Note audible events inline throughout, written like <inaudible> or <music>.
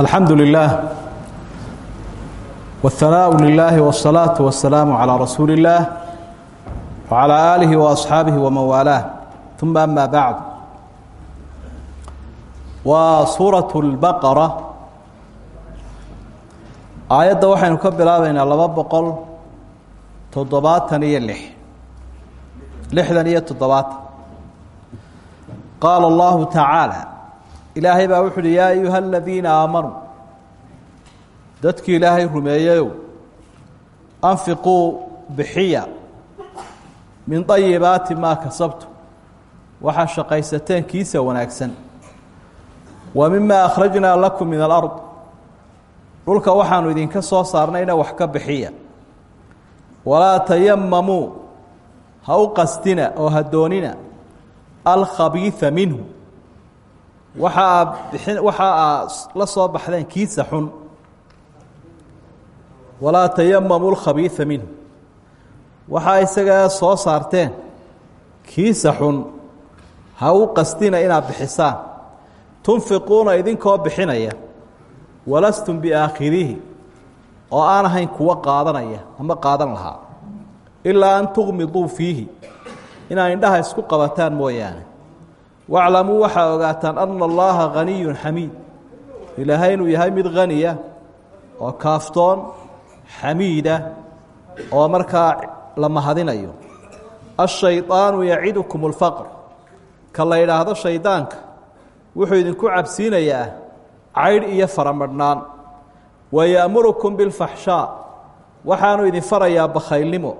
alxamdu lilah wاhanaaءu lilahi wالsalaaةu wasalaamu calىa rasuuli اllah wcalى aalihi waasxaabihi waman waalaah uma ama bacd waa suuraة اlbaqara aayadda waxaynu ka bilaabaynaa laba boqol toddobaatan iyo lix lixdan iyo toddobaatan qaala اllahu tacaalى ilaahay baa wuxu uhi yaa ayuha aladiina aamanuu dadkii ilaahay rumeeyeyow anfiquu bixiya min ayibaati maa kasabtu waxaa shaqaysateen kiisa wanaagsan. Wa mima akhrajnaa lakum min alard. Dhulka waxaanu idinka soo saarnayna wax ka bixiya. Walaa tayamamuu ha u qasdina oo ha doonina alkhabiiثa minhu waxa aa waxa aa la soo baxdeen kiisa xun. Walaa tayamamu lkhabiiثa minhu waxaa isagaa soo saarteen kiisa xun. Ha u qasdina inaad bixisaan tunfiquuna idinkoo bixinaya. Walastum biaakhirihi. Oo aan ahayn kuwo qaadanaya ama qaadan lahaa. Ilaa an tuqmiduu fiihi. Inaad indhaha isku qabataan mooyaane waclamuu waxaa ogaataan anna allaaha haniyun xamiid ilaahay inuu yahay mid haniya oo kaaftoon xamiida oo markaa la mahadinayo. Ashaydaanu yacidukum اlfaqr ka la yidhaahdo shaydaanka wuxuu idinku cabsiinayaa caydh iyo faramadhnaan. Wayamurukum biاlfaxshaa waxaanu idin farayaa bakhaylnimo.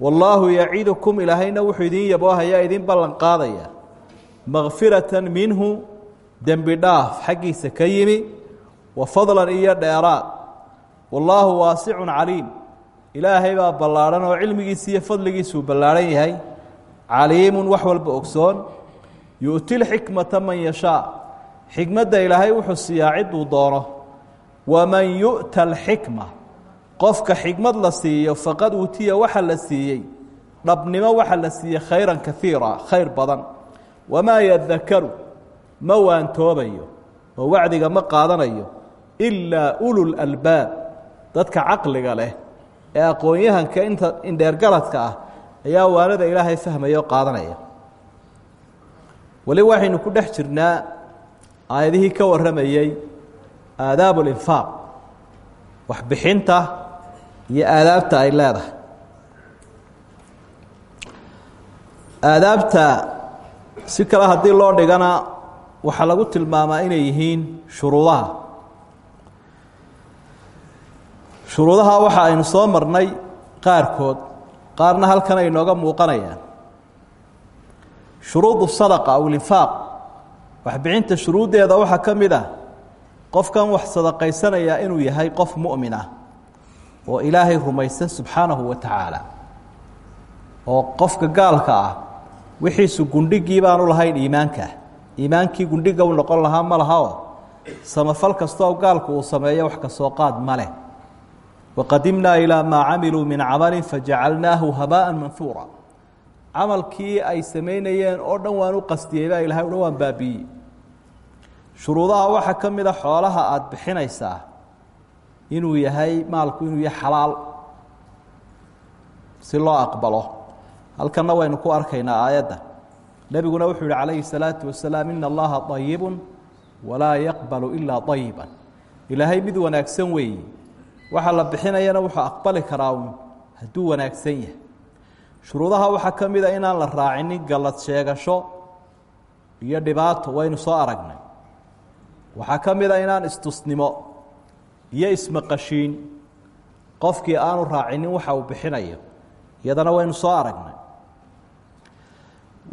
Wallaahu yacidukum ilaahayna wuxuu idin yaboohayaa idin ballan qaadaya makfirata minhu dembi dhaaf xaggiisa ka yimi wa fadlan iyo dheeraad. Wallaahu waasicun caliim. Ilaahay baa ballaadhan oo cilmigiisa iyo fadligiisuu ballaadhan yahay. Caliimun wax walba ogsoon. Yu'ti lxikmata man yashaa. Xikmadda ilaahay wuxuu siiyaa cidduu doono. Waman yu'ta alxikma qofka xikmad la siiyo faqad uutiya waxa la siiyey. Dhabnimo waxa la siiyey khayran kaiira khayr badan wamaa yadakaru ma waantoobayo oo wacdiga ma qaadanayo ilaa ululalbaab dadka caqliga leh ee aqoon-yahanka inta indheergaradka ah ayaa waanada ilaahay fahmaya oo qaadanaya weli waxaynu ku dhex jirnaa aayadihii ka warramayey aadaabu linfaaq waxbixinta iyo aadaabta ay leedahay aadaabta si kale haddii loo dhigana waxaa lagu tilmaamaa inay yihiin shuruudaha. Shuruudaha waxa aynu soo marnay qaarkood qaarna halkan ay inooga muuqanayaan. Shuruudu sadaqa aw linfaaq. Waxbixinta shuruuddeeda waxaa ka mid ah qofkan wax sadaqaysanayaa inuu yahay qof mu'min ah oo ilaahay rumaysan subxaanahu wa tacaala oo qofka gaalka ah wixiisu gundhigii baanu lahayn iimaankaa iimaankii gundhiga u noqon lahaa ma lahaoo samafal kastoo gaalku uu sameeyo wax ka soo qaad ma leh. Waqadimnaa ilaa maa camiluu min camalin fajacalnaahu habaa'an manhuura camalkii ay samaynayeen oo dhan waan u qastiyey baa ilahay dhan waan baabiiyey shuruudaha waxaa ka mid a xoolaha aada bixinaysaa inuu yahay maalku inuu yahay xalaal. Si loo aqbalo halkanna waynu ku arkaynaa aayadda nebiguna wuxuu yihi calayhi الsalaaةu wasalaam ina allaha طayibu walaa yaqbalu ilaa طayiba ilaahay mid wanaagsan weeye waxa la bixinayana wuxuu aqbali karaa un hadduu wanaagsan yahay shuruudaha waxaa ka mida inaan la raacinin gallad sheegasho iyo dhibaato waynu soo aragnay waxaa ka mida inaan istusnimo iyo ismaqashiin qofkii aanu raacinin waxa uu bixinayo iyadana waynu soo aragnay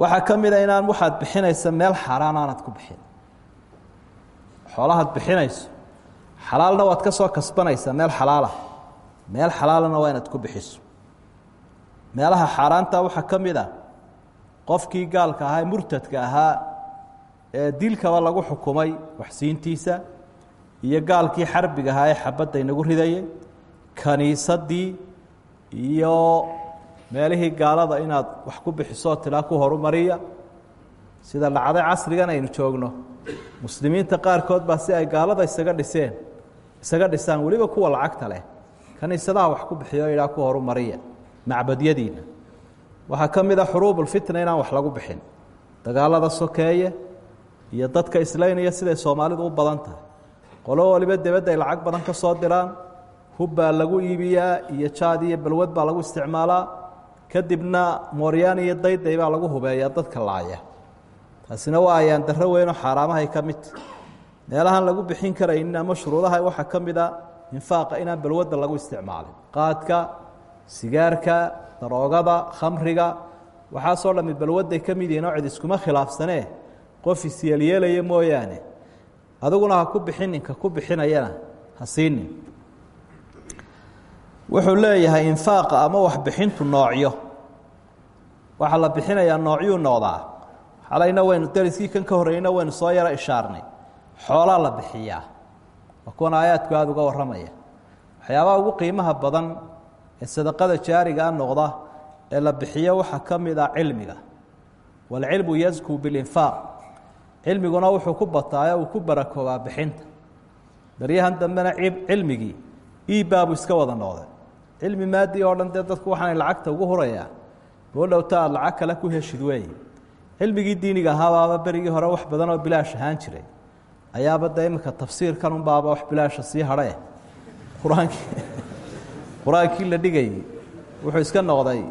waxaa ka mida inaan waxaad bixinaysa meel xaaraan aanad ku bixin. Xoolahaad bixinayso. Xalaalna waad ka soo kasbanaysaa meel xalaala. Meel xalaalana waa inaad ku bixiso. Meelaha xaaraanta waxaa ka a qofkii gaalka ahaa murtadka ahaa ee dilkaba lagu xukumay waxsiintiisa iyo gaalkii xarbiga ahaa ee xabadda inagu ridayay kaniisaddii iyo meelihii gaalada inaad wax ku bixisoo tidhaa ku horumariya sida dhacday casrigan aynu joogno muslimiinta qaarkood baa si ay gaalada isaga dhiseen isaga dhisaan weliba kuwa lacagta leh. Kaniisadaha wax ku bixiyo idhaa ku horumariya macbadyadiina waxaa ka mid a xuruubulfitna inaan wax lagu bixin. Dagaalada sokeeye iyo dadka islaynaya siday soomaalidu u badan tahay. Qolo waliba debadda ay lacag badan ka soo diraan hub baa lagu iibiyaa iyo jaad iyo balwad baa lagu isticmaalaa kadibna mooryaan iyo dayday baa lagu hubeeyaa dadka laaya. Taasina waa ayaan darro weynoo xaaraamahay ka midta meelahaan lagu bixin karaynin ama shuruudaha waxaa ka mid a infaaqa inaan balwadda lagu isticmaalin. Qaadka sigaarka daroogada khamriga waxaasoo dhammi balwadday ka mid yihiin oo cid iskuma khilaafsanee qof isyeelyeelaya mooyaane. Adiguna ha ku bixin ninka ku bixinayana ha siinin wuxuu leeyahay infaaqa ama waxbixintu noocyo. Waxaa la bixinayaa noocyuu noqdaa. Xalayna waynu dariskii kan ka horreeyna waynu soo yaro ishaarnay. Xoolaa la bixiyaa. Waa kuwan aayaadku aada uga warramaya. Waxyaabaha ugu qiimaha badan ee sadaqada jaarigaa noqda ee la bixiyo waxaa ka mid ah cilmiga. Waalcilmu yaskuu bilinfaaq. Cilmiguna wuxuu ku bataayo uu ku barakoobaa bixinta. Baryahan dambena cilmigii iibaabu iska wada noqday cilmi maadi oo dhan dee dadku waxaanay lacagta ugu hurayaan goo dhowta aad lacag kale ku heshid weeye cilmigii diiniga ahaabaaba berigii hore wax badan oo bilaash ahaan jiray. Ayaaba de iminka tafsiirkan unbaaba wax bilaasha sii hadhe qur'aankii la dhigayey wuxuu iska noqday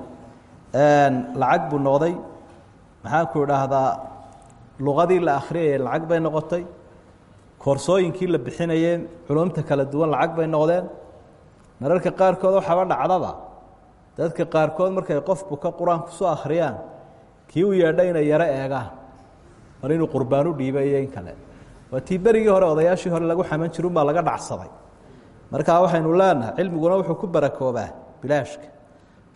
lacag buu noqday. Maxaanku idhaahdaa luqadii la akhriyayay lacag bay noqotay. Koorsooyinkii la bixinayeen culumta kala duwan lacag bay noqdeen mararka qaarkood waxaaba dhacdaba. Dadka qaarkood markay qof buka qur'aan ku soo akhriyaan kii u yeedha inay yaro eegaan mar inuu qurbaan u dhiibay iyo in kale. Waa tii berigii hore odayaashii hore lagu xaman jirunbaa laga dhacsaday. Markaa waxaynu leenahay cilmiguna wuxuu ku barakoobaa bilaashka.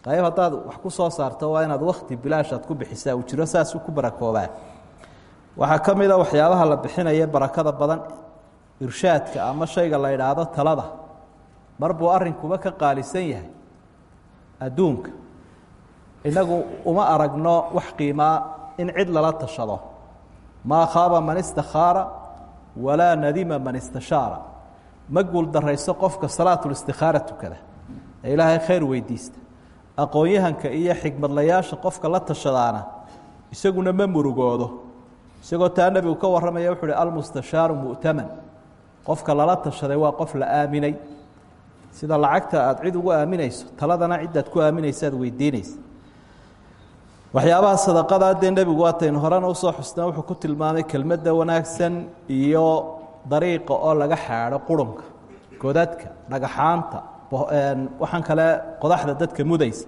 Qayb haddaad wax ku soo saarto waa inaad wakti bilaashaad ku bixisaa uu jiro saasuu ku barakoobaa. Waxaa ka mid a waxyaabaha la bixinaya barakada badan irshaadka ama shayga la idhaahdo talada mar buu arrinkuba ka qaalisan yahay. Adduunka. Innagu uma aragno wax qiimaa in cid lala tashado. Maa khaaba man istakhaara walaa nadima man istashaara ma guul darayso qofka salaatulistikhaara tukada ee ilaahay khayr weydiista. Aqoon-yahanka iyo xigmadlayaasha qofka la tashadaana isaguna ma murugoodo. Isagoo taa nebigu ka warramaya wuxu uhi almustashaaru mu'taman. Qofka lala tashaday waa qof la aaminay sida lacagta aada cid ugu aaminayso taladana ciddaad ku aaminaysa aad weydiinaysa. Waxyaabaha sadaqadaa dee nebigu waataynu horena u soo xusnaa wuxuu ku tilmaamay kelmadda wanaagsan iyo dariiqa oo laga xaadho qurunka godadka dhagaxaanta waxaan kale qodaxda dadka mudaysa.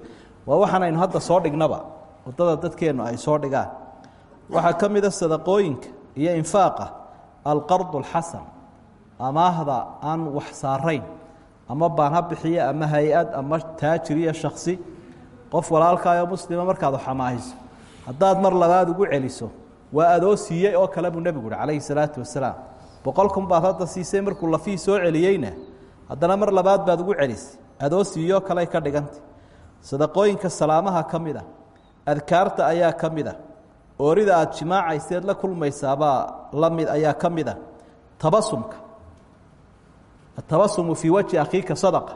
Waa waxaan aynu hadda soo dhignaba waddada dadkeennu ay soo dhigaan. Waxaa ka mida sadaqooyinka iyo infaaqa alqardu alxasan amaahda aan wax saarayn ama baan ha bixiyo ama hay'ad ama taajir iyo shaksi qof walaalkaayoo muslima markaad xamaahiso haddaad mar labaad ugu celiso waa adoo siiyey oo kale buu nebigu uhi calayhi salaatu wasalaam. Boqol kun baad hadda siisay markuu lafii soo celiyeyna haddana mar labaad baad ugu celisay adoo siiyoo kaley ka dhigantay sadaqooyinka salaamaha ka mid a adkaarta ayaa ka mid a oorida aada jimaacayseed la kulmaysaabaa la mid ayaa ka mid a tabasumka atabasumu fii wajhi akhiika sadaqa.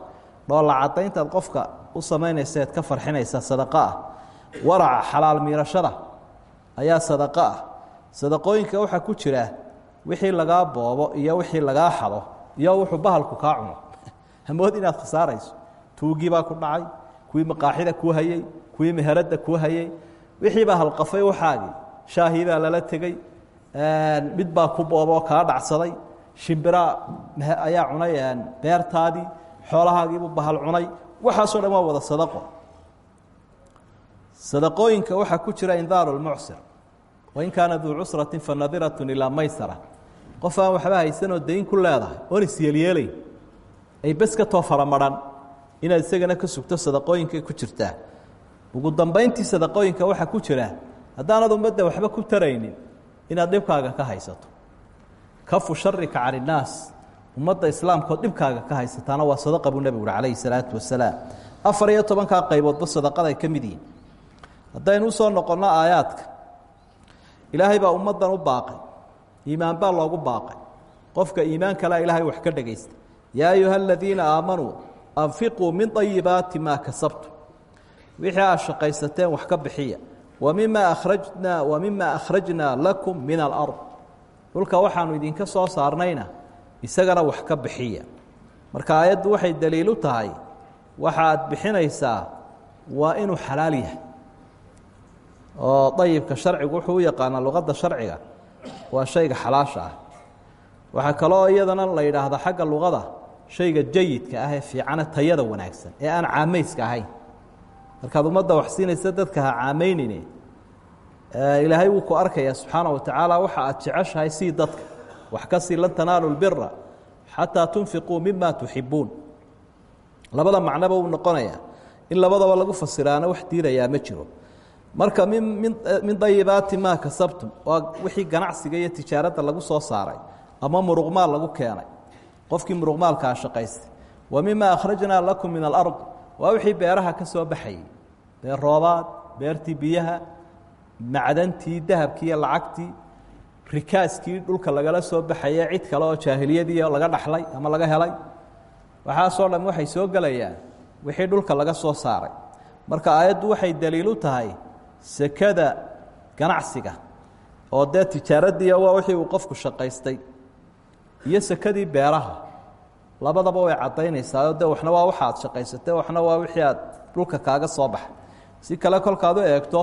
Dhoolla caddayntaad qofka u samaynayseed ka farxinaysa sadaqo ah. Waraca xalaal miirashada ayaa sadaqo ah. Sadaqooyinka waxaa ku jira wixii lagaa boobo iyo wixii lagaa xado iyo wuxuu bahalku kaa cuno. <laughs> Hamood inaad khasaarayso. Tuugii baa ku dhacay kuwii maqaaxida kuu hayey kuwii meheradda kuu hayey wixii baa halqafay waxaagii shaahii baa lala tegey mid baa ku booboo kaa dhacsaday shimbiraa ayaa cunay beertaadii xoolahaagiibuu bahal cunay. Waxaasoo dhan waa wada sadaqo. Sadaqooyinka waxaa ku jira indaaru lmucsir wain kaana duu cusrati fanadiratun ilaa maysara. Qof aan waxba haysanoo dayn ku leedahay oon isyeelyeelayn ay bes ka too faramadhan inaad isagana ka sugto sadaqooyinkay ku jirtaa. Ugu dambayntii sadaqooyinka waxaa ku jira haddaanad ummadda waxba ku taraynin inaad dhibkaaga ka haysato kafu sharika can innaas ummadda islaamkaoo dhibkaaga ka haysataana waa sadaqa buu nebigu uhi calayhi salaatu wasalaam afar iyo tobankaa qayboodba sadaqada ay ka mid yihiin. Haddaynu u soo noqonno aayaadka ilaahay baa ummaddan u baaqay iimaan baa loogu baaqay. Qofka iimaan kalea ilaahay wax ka dhegaysta yaa ayuha aladiina aamanuu anfiquu min ayibaati maa kasabtum. Wixii aad shaqaysateen wax ka bixiya. Wa mima akhrajnaa wa lakum min alard dhulka waxaanu idinka soo saarnayna isagana wax ka bixiya. Marka aayaddu waxay daliilu tahay waxa aad bixinaysaa waa inuu xalaal yahay. Oo dayibka sharcigu wuxuu u yaqaanaa luqadda sharciga waa shayga xalaasha ah. Waxaa kaloo iyadana la yidhaahdaa xagga luqada shayga jayidka ah ee fiicane tayada wanaagsan ee aan caamayska ahayn. Markaad ummadda wax siinaysa dadka ha caamaynine ilaahay wuu ku arkayaa subxaana wa tacaala waxa aad jeceshahay sii dadka. Wax ka sii lan tanaalu lbira xataa tunfiquu mima tuxibuun labada macnoba uu noqonayaa. In labadaba lagu fasiraana wax diidayaa ma jiro. Marka min min dayibaati maa kasabtum waa wixii ganacsiga iyo tijaaradda lagu soo saaray ama muruqmaal lagu keenay. Qofkii muruqmaalkaa shaqaystay. Wa mima akhrajnaa lakum min alard waa wixii beeraha ka soo baxayay beer roobaad beertii biyaha macdantii dahabkii iyo lacagtii rikaaskii dhulka lagala soo baxaye cid kale oo jaahiliyadii laga dhaxlay ama laga helay. Waxaasoo dham waxay soo gelayaan wixii dhulka laga soo saaray. Marka aayaddu waxay daliilu tahay sekada ganacsiga oo dee tijaaraddii waa wixii uu qofku shaqaystay iyo sekadii beeraha. Labadaba way caddaynaysaa de waxna waa waxa shaqaysatay waxna waa wixii aad dhulka kaaga soo baxay. Si kale kolkaad u eegto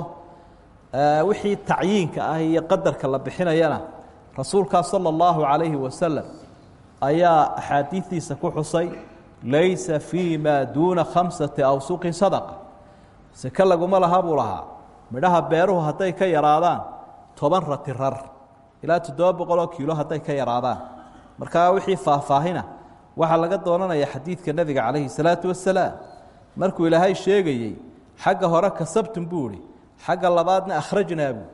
wixii tacyiinka ah iyo qadarka la bixinayana rasuulkaa sala allahu calayhi wasalam ayaa axaadiidiisa ku xusay laysa fii maa duuna khamsati awsuqin sadaqa. Seke laguma laha buu lahaa midhaha beeruhu hadday ka yaraadaan toban rati rar ilaa toddoba boqoloo kiilo hadday ka yaraadaan. Markaa wixii faahfaahina waxaa laga doonanaya xadiidka nebiga calayhi salaatu wasalaam. Markuu ilaahay sheegayey xagga hore kasabtum buu ihi xagga labaadna akhrajnaa buu.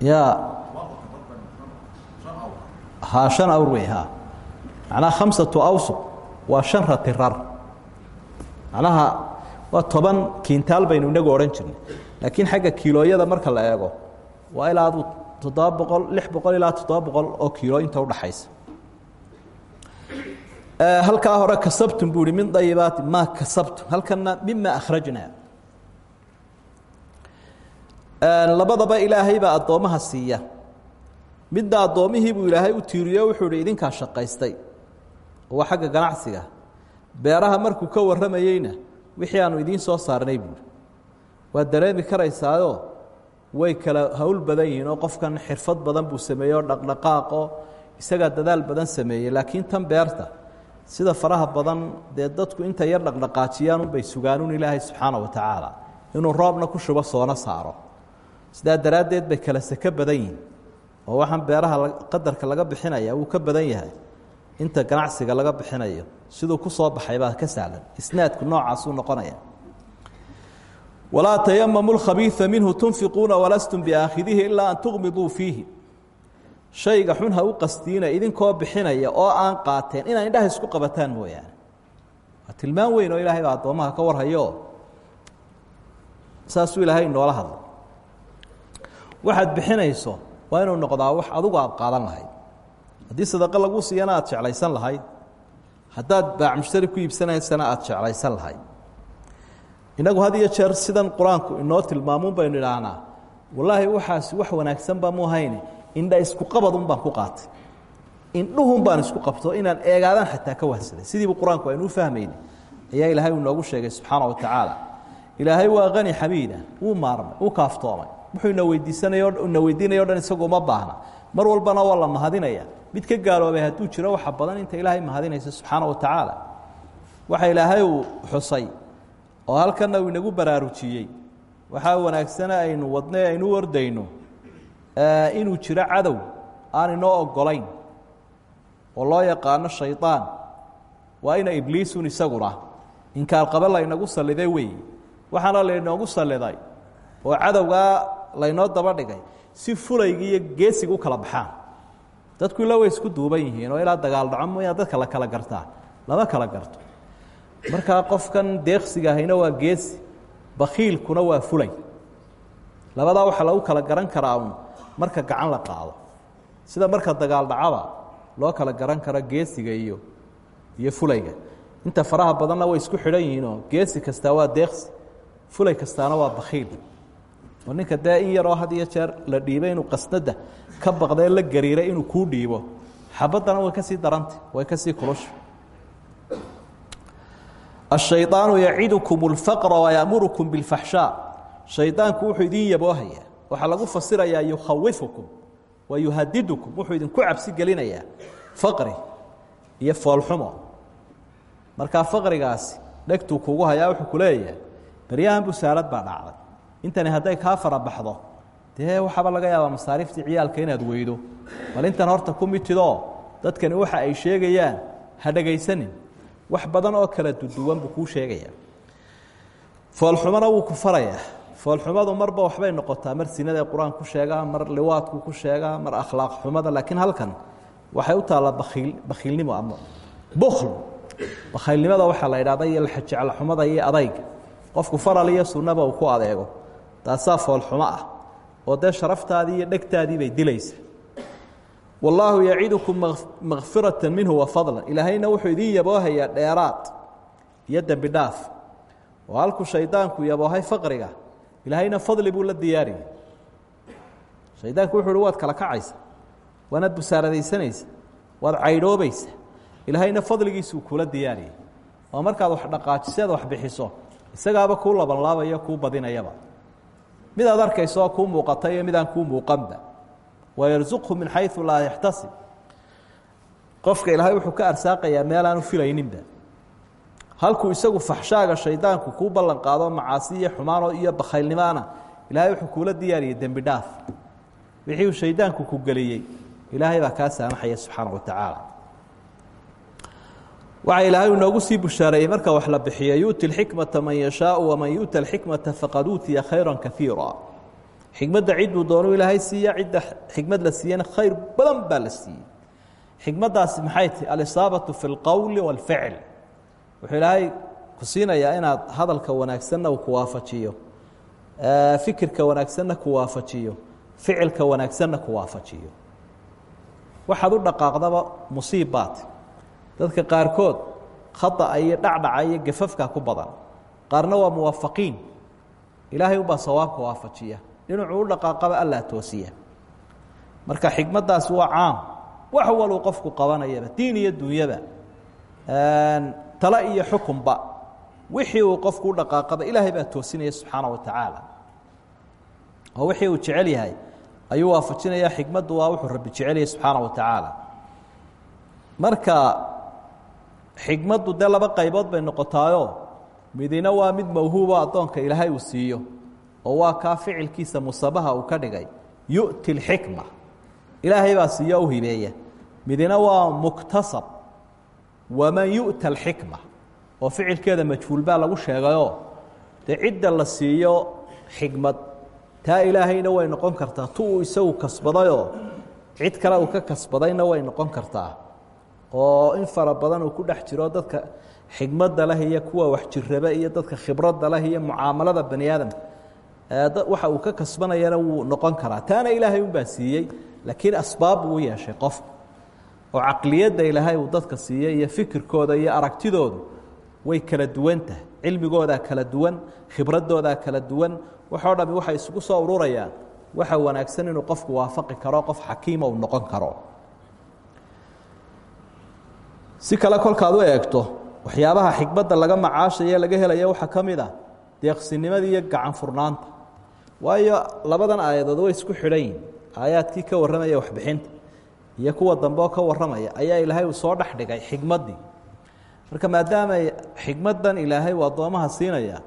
Ya. Ha shan awr wey ha. Macnaha khamsatu awsuq waa shan rati rar macnaha waa toban kiintaal baynu inagu odhan jirnay. Laakiin xagga kiilooyada marka la eego waa ilaa toddoba boqol lix boqol ilaa toddoba boqol oo kiilo inta udhaxaysa halkaa hore kasabtum buu ihi min dayibaati maa kasabtum. Halkana mima akhrajnaa labadaba ilaahay baa addoommaha siiya. Midna addoommihii buu ilaahay u tiiriyo wuxuu ihi idinkaa waa xagga ganacsiga. Beeraha markuu ka warramayeyna wixii aanu idiin soo saarnay buuri waad dareemi karaysaayoo way kala hawl badan yihiin oo qofkan xirfad badan buu sameeyey oo dhaqdhaqaaqoo dadaal badan sameeyey laakiin tan beerta sida faraha badan dee dadku inta yar dhaqdhaqaajiyaan unbay sugaanuun ilaahay subxaana wa tacaala inuu roobna ku shubo soona saaro. Sidaa daraaddeed bay kala seke badan oo waxaan beeraha qadarka laga bixinaya wuu ka badan yahay. Inta ganacsiga laga bixinayo siduu ku soo baxay baa ka sahlan. Isnaadku noocaasuu noqonaya walaa tayamamu lkhabiia minhu tunfiquuna walastum biaakhidihi ilaa an tuqmiduu fiihi shayga xun ha u qastiina idinkoo bixinaya oo aan qaateen inaa indhaha isku qabataan mooyaane. Waa tilmaan weyn oo ilaahay baa addoommaha ka warhayo. Saasuu ilaahay inoola hadlay. Waxaad bixinayso waa inuu noqdaa wax adugu aad qaadan lahayd. Haddii sadaqo lagu siiyana aad jeclaysan lahayd. Haddaad baac mushtari ku iibsanaysana aad jeclaysan lahayd. Innagu had iyo jeer sidan qur'aanku inoo tilmaamuun baynu idhaahnaa wallaahi waxaasi wax wanaagsanba mu hayne indha isku qabadun baan ku qaatay. Indhuhun baan isku qabto inaan eegaadaan xataa ka wahsaday sidiibu qur'aanku aynu u fahmayna ayaa ilaahay uu noogu sheegay subxaana wa tacaala. Ilaahay waa qani xamiida. Wuu maarmay wuu kaaftoomay. Wuxuu ina weydiisanayo ina weydiinayo o dhan isagu uma baahna. Mar walbana waa la mahadinaya. Mid ka gaaloobay hadduu jiro waxa badan inta ilaahay mahadinaysa subxaana wa tacaala. Waxa ilaahay uu xusay oo halkanna uu inagu baraarujiyey. Waxaa wanaagsana aynu wadne aynu u ordayno inuu jiro cadow aan inoo ogolayn oo loo yaqaano shaydaan waa ina ibliisun isaguna inkaalqabe laynagu salliday weeye waxaana laynoogu salliday oo cadowgaa laynoo daba dhigay si fulaygii iyo geesiga u kala baxaan. Dadku ila way isku duuban yihiin oo ilaa dagaal dhaco mooyaa dadka la kala gartaa lama kala garto. Markaa qofkan deeqsiga ahayna waa geesi bakiilkuna waa fulay. Labadaa waxaa lagu kala garan karaa un marka gacan la qaado sida marka dagaal dhacaba loo kala garan karo geesiga iyo iyo fulayga inta faraha badanna way isku xidhan yihiinoo geesi kastaa waa deeqsi fulay kastaana waa bakiil oo ninka dee in yaroo had iyo jeer la dhiibay inuu qasnada ka baqdee la gariiray inuu kuu dhiibo xabaddana way ka sii daranta way ka sii kulusha الشhayطaaن yacidكم الفqر وyأmuركم بالفaxشhاء شhayطaanku wuxuu idin yaboohaya waxaa lagu fasirayaa yukhawifukum wa yuhadidukum wuxuu idinku cabsi gelinayaa faqri iyo foolxumo markaa faqrigaasi dhegtuu kugu hayaa wuxuu ku leeyahay baryahan busaarad baa dhacday. Intani hadday kaa farabaxdo dee waxaaba laga yaabaa masaariiftii ciyaalka inaad weydo. Bal intan horta ku mitidoo dadkani waxa ay sheegayaan ha dhegaysanin wax badan oo kala duduwan buu kuu sheegayaa. Foolxumona wuu ku farayaa foolxumadu marba waxbay noqotaa mar sinada qur'aan ku sheegaa mar liwaadku ku sheegaa mar akhlaaq xumada laakiin halkan waxay u taallaa bakiil bakiilnimo ama bukl bakhiilnimada waxaa la idhahda iyo jeclxumada iyo adayga. Qofku faral iyo sunnaba uu ku adeego. Taasaa foolxumo ah oo dee sharaftaadii iyo dhegtaadii bay dilaysa wallaahu yacidukum makfirata minhu wafadla ilaahayna wuxuu idin yaboohayaa dheeraad iyo dembi dhaaf. Oo halkuu shaydaanku yaboohay faqriga ilaahayna fadli buu la diyaariyay shaydaanku wuxu waad kala kacaysa waanaad busaaradaysanaysa waad caydhoobaysa. Ilaahayna fadligiisuu kula diyaariyay oo markaad wax dhaqaajiseed wax bixiso isagaaba kuu labanlaabaya kuu badinayaba. Mid aad arkayso oo kuu muuqata iyo midaan kuu muuqanba. Wayarsuqhu min xayu laa yaxtasib. Qofka ilaahay wuxuu ka arsaaqayaa meel aanu filayninba halkuu isagu faxshaaga shaydaanku kuu ballan qaado macaasi iyo xumaano iyo bakhaylnimaana. Ilaahay wuxuu kuula diyaariyey dembi dhaaf. Wixii uu shaydaanku ku geliyey ilaahay baa kaa saamaxaya subxaana wa tacaala. Waxaa ilaahay inoogu sii bushaareeyey marka wax la bixiyo yuuti lxikmata man yashaau waman yuuta alxikmata faqad uutiya khayra kafiira xikmadda cidduu doonuu ilaahay siiya cidda xikmad la siiyana khayr badan baa la siiyey. Xikmaddaasi maxay tahy alisaabatu fi اlqowli wاlficl wuxuu ilaahay ku siinayaa inaad hadalka wanaagsanna uu ku waafajiyo fikirka wanaagsanna ku waafajiyo ficilka wanaagsanna ku waafajiyo. Waxaad u dhaqaaqdaba musiibbaat dadka qaarkood khada'a iyo dhacdhaca iyo gafafka ku badan. Qaarna waa muwaafaqiin ilaahay ubaa sawaabka waafajiya. Dhinacuu u dhaqaaqaba allaa toosiya. Marka xikmaddaasi waa caam. Wax waluu qofku qabanayaba diin iyo dunyaba tale iyo xukunba wixii uu qofku u ilaahay baa toosinaya subxaana wa tacaala. Oo wixii uu jecel yahay. Ayuu waafajinaya xikmaddu waa wuxuu rabbi jecelyahay subxaana wa tacaala. Marka xikmaddu dee laba qaybood bay noqotaayo. Midina waa mid mawhuubo addoonka ilaahay uu siiyo oo waa kaa ficilkiisa musabaha uu ka dhigay. Yu'ti اlxikma ilaahay baa siiyo u hibeeya. Midina waa muktasab waman yu'ta alxikma oo ficilkeeda majhuul baa lagu sheegayoo dee la siiyo xikmad taa ilaahayna way noqon kartaa. Tu isagu kasbadayoo cid kale uu ka kasbadayna way noqon kartaa. Oo in fara badan uu ku dhex jiro dadka xikmadda leh iyo kuwa waxjiraba iyo dadka khibradda leh iyo mucaamalada bani waxa uu ka kasbanayana wuu noqon karaa. Taana ilaahay unbaa siiyey laakiin asbaab buu yeeshay qofka oo caqliyadda ilaahay uu dadka siiyey iyo fikirkooda iyo aragtidoodu way kala duwan tahay. Cilmigoodaa kala duwan khibradoodaa kala duwan. Waxoo dhami waxay isugu soo ururayaan. Waxa wanaagsan inuu qofku waafaqi karo qof xakiima uu noqon karo. Si kale kolkaad u eegto waxyaabaha xikmadda laga macaashaye laga helaya waxaa ka mid a deeqsinimadii iyo gacan furnaanta waayo labadan aayadood way isku xidhan yihiin aayaadkii ka warramaya waxbixinta iyo kuwa dambe oo ka warramaya ayaa ilaahay soo dhex dhigay marka maadaama xikmaddan ilaahay uu addoommaha siinaya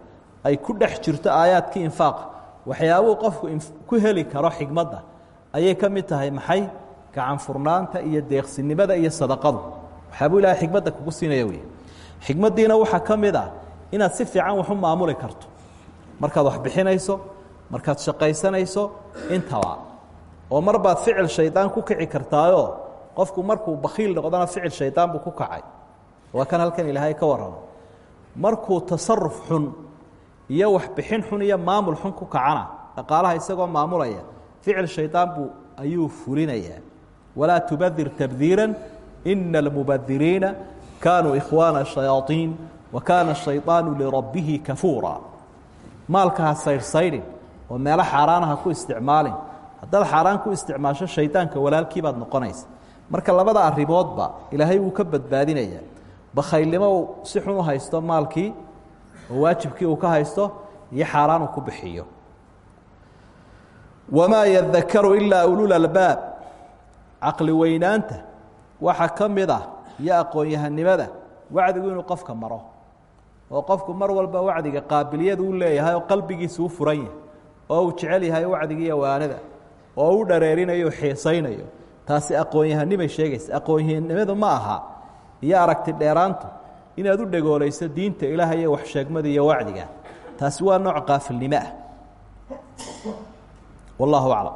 ay ku dhex jirto aayaadkii infaaqa waxyaabuu qofku ku heli karo xigmadda. Ayay ka mid tahay maxay? Gacan furnaanta iyo deeqsinimada iyo sadaqadu. Waxaabuu ilaahay xigmadda kugu siinaya wey xigmaddiina waxaa ka mid ah inaad si fiican wax u maamuli karto. Markaad wax markaad shaqaysanayso intaba oo mar baad ficil shaydaan ku kici kartaayoo qofku markuu bakhiil noqdona ficil shaydaan buu ku kacay. Waa kan halkan ilaahay ka warramo. Markuu tasaruf xun iyo waxbixin xun iyo maamul xun ku kacana dhaqaalaha isagoo maamulaya ficil shaydaan buu ayuu fulinayaa walaa tubadir tabdiira ina almubadiriina kaanuu ikhwaana shayaaiin wa kaana shayطaanu lirabbihi kafuura maalka ha saydhsaydhin oo meelo xaaraanaha ku isticmaalin haddaad xaaraan ku isticmaasho shaydaanka walaalkii baad noqonaysa. Marka labada arrimoodba ilaahay wuu ka badbaadinayaa. Bakhaylnimo si xun u haysto maalkii oo waajibkii uu ka haysto iyo xaaraan uu ku bixiyo. Wamaa yadakaru ilaa ululalbaab caqli weynaanta waxaa ka mid ah iyo aqoon-yahanimada wacdigu inuu qofka maro oo qofku mar walba wacdiga qaabiliyadu u leeyahay oo qalbigiisa u furan yahay oo uu jecel yahay wacdigiiyo waanada oo u dhareerinayo xiisaynayo. Taasi aqoon-yahanimay sheegaysa. Aqoon-yahanimadu ma aha. Iyo aragti dheeraantu inaad u dhegoolayso diinta ilaahay iyo waxsheegmada iyo wacdiga. Taasi waa nooc qaafilnimo ah. Wallahu aclam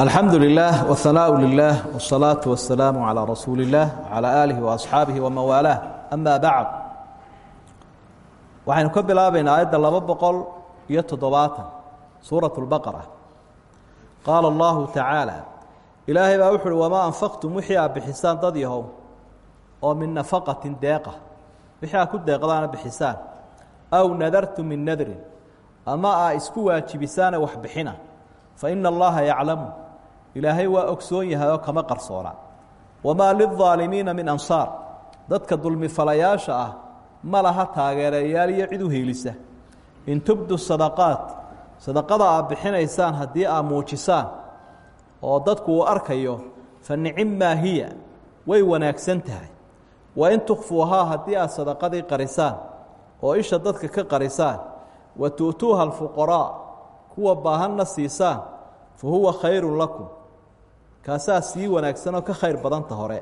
alxamdu lilah whanaaء lilah wالsalaaةu wasalaamu calىa rasuuli اllah wcalى aalihi waasxaabihi waman waalaah ama bacd waxaynu ka bilaabaynaa aayadda laba boqol iyo toddobaatan suuraة اlbaqara qaala allahu tacaala ilaahay baa wuxu uhi wamaa anfaqtum wixii aad bixisaan dad yahow oo min nafaqatin deeqa wixii aad ku deeqdaana bixisaan aw nadartum min nadrin ama aa isku waajibisaane wax bixina faina allaha yaclamu ilaahay waa ogsoon yahay oo kama qarsoona wamaa lilظaalimiina min ansaar. Dadka dulmifalayaasha ah ma laha taageerayaal iyo cid u hiilisa in tubdu sadaqaat sadaqada aad bixinaysaan haddii aad muujisaan oo dadku uu arkayo fa nicim maa hiya way wanaagsan tahay. Wa in tukfuuhaa haddii aad sadaqadii qarisaan oo isha dadka ka qarisaan wa tu'tuuha alfuqaraa kuwa baahanna siisaan fa huwa khayrun lakum kaasaa sii wanaagsan oo ka khayr badanta hore.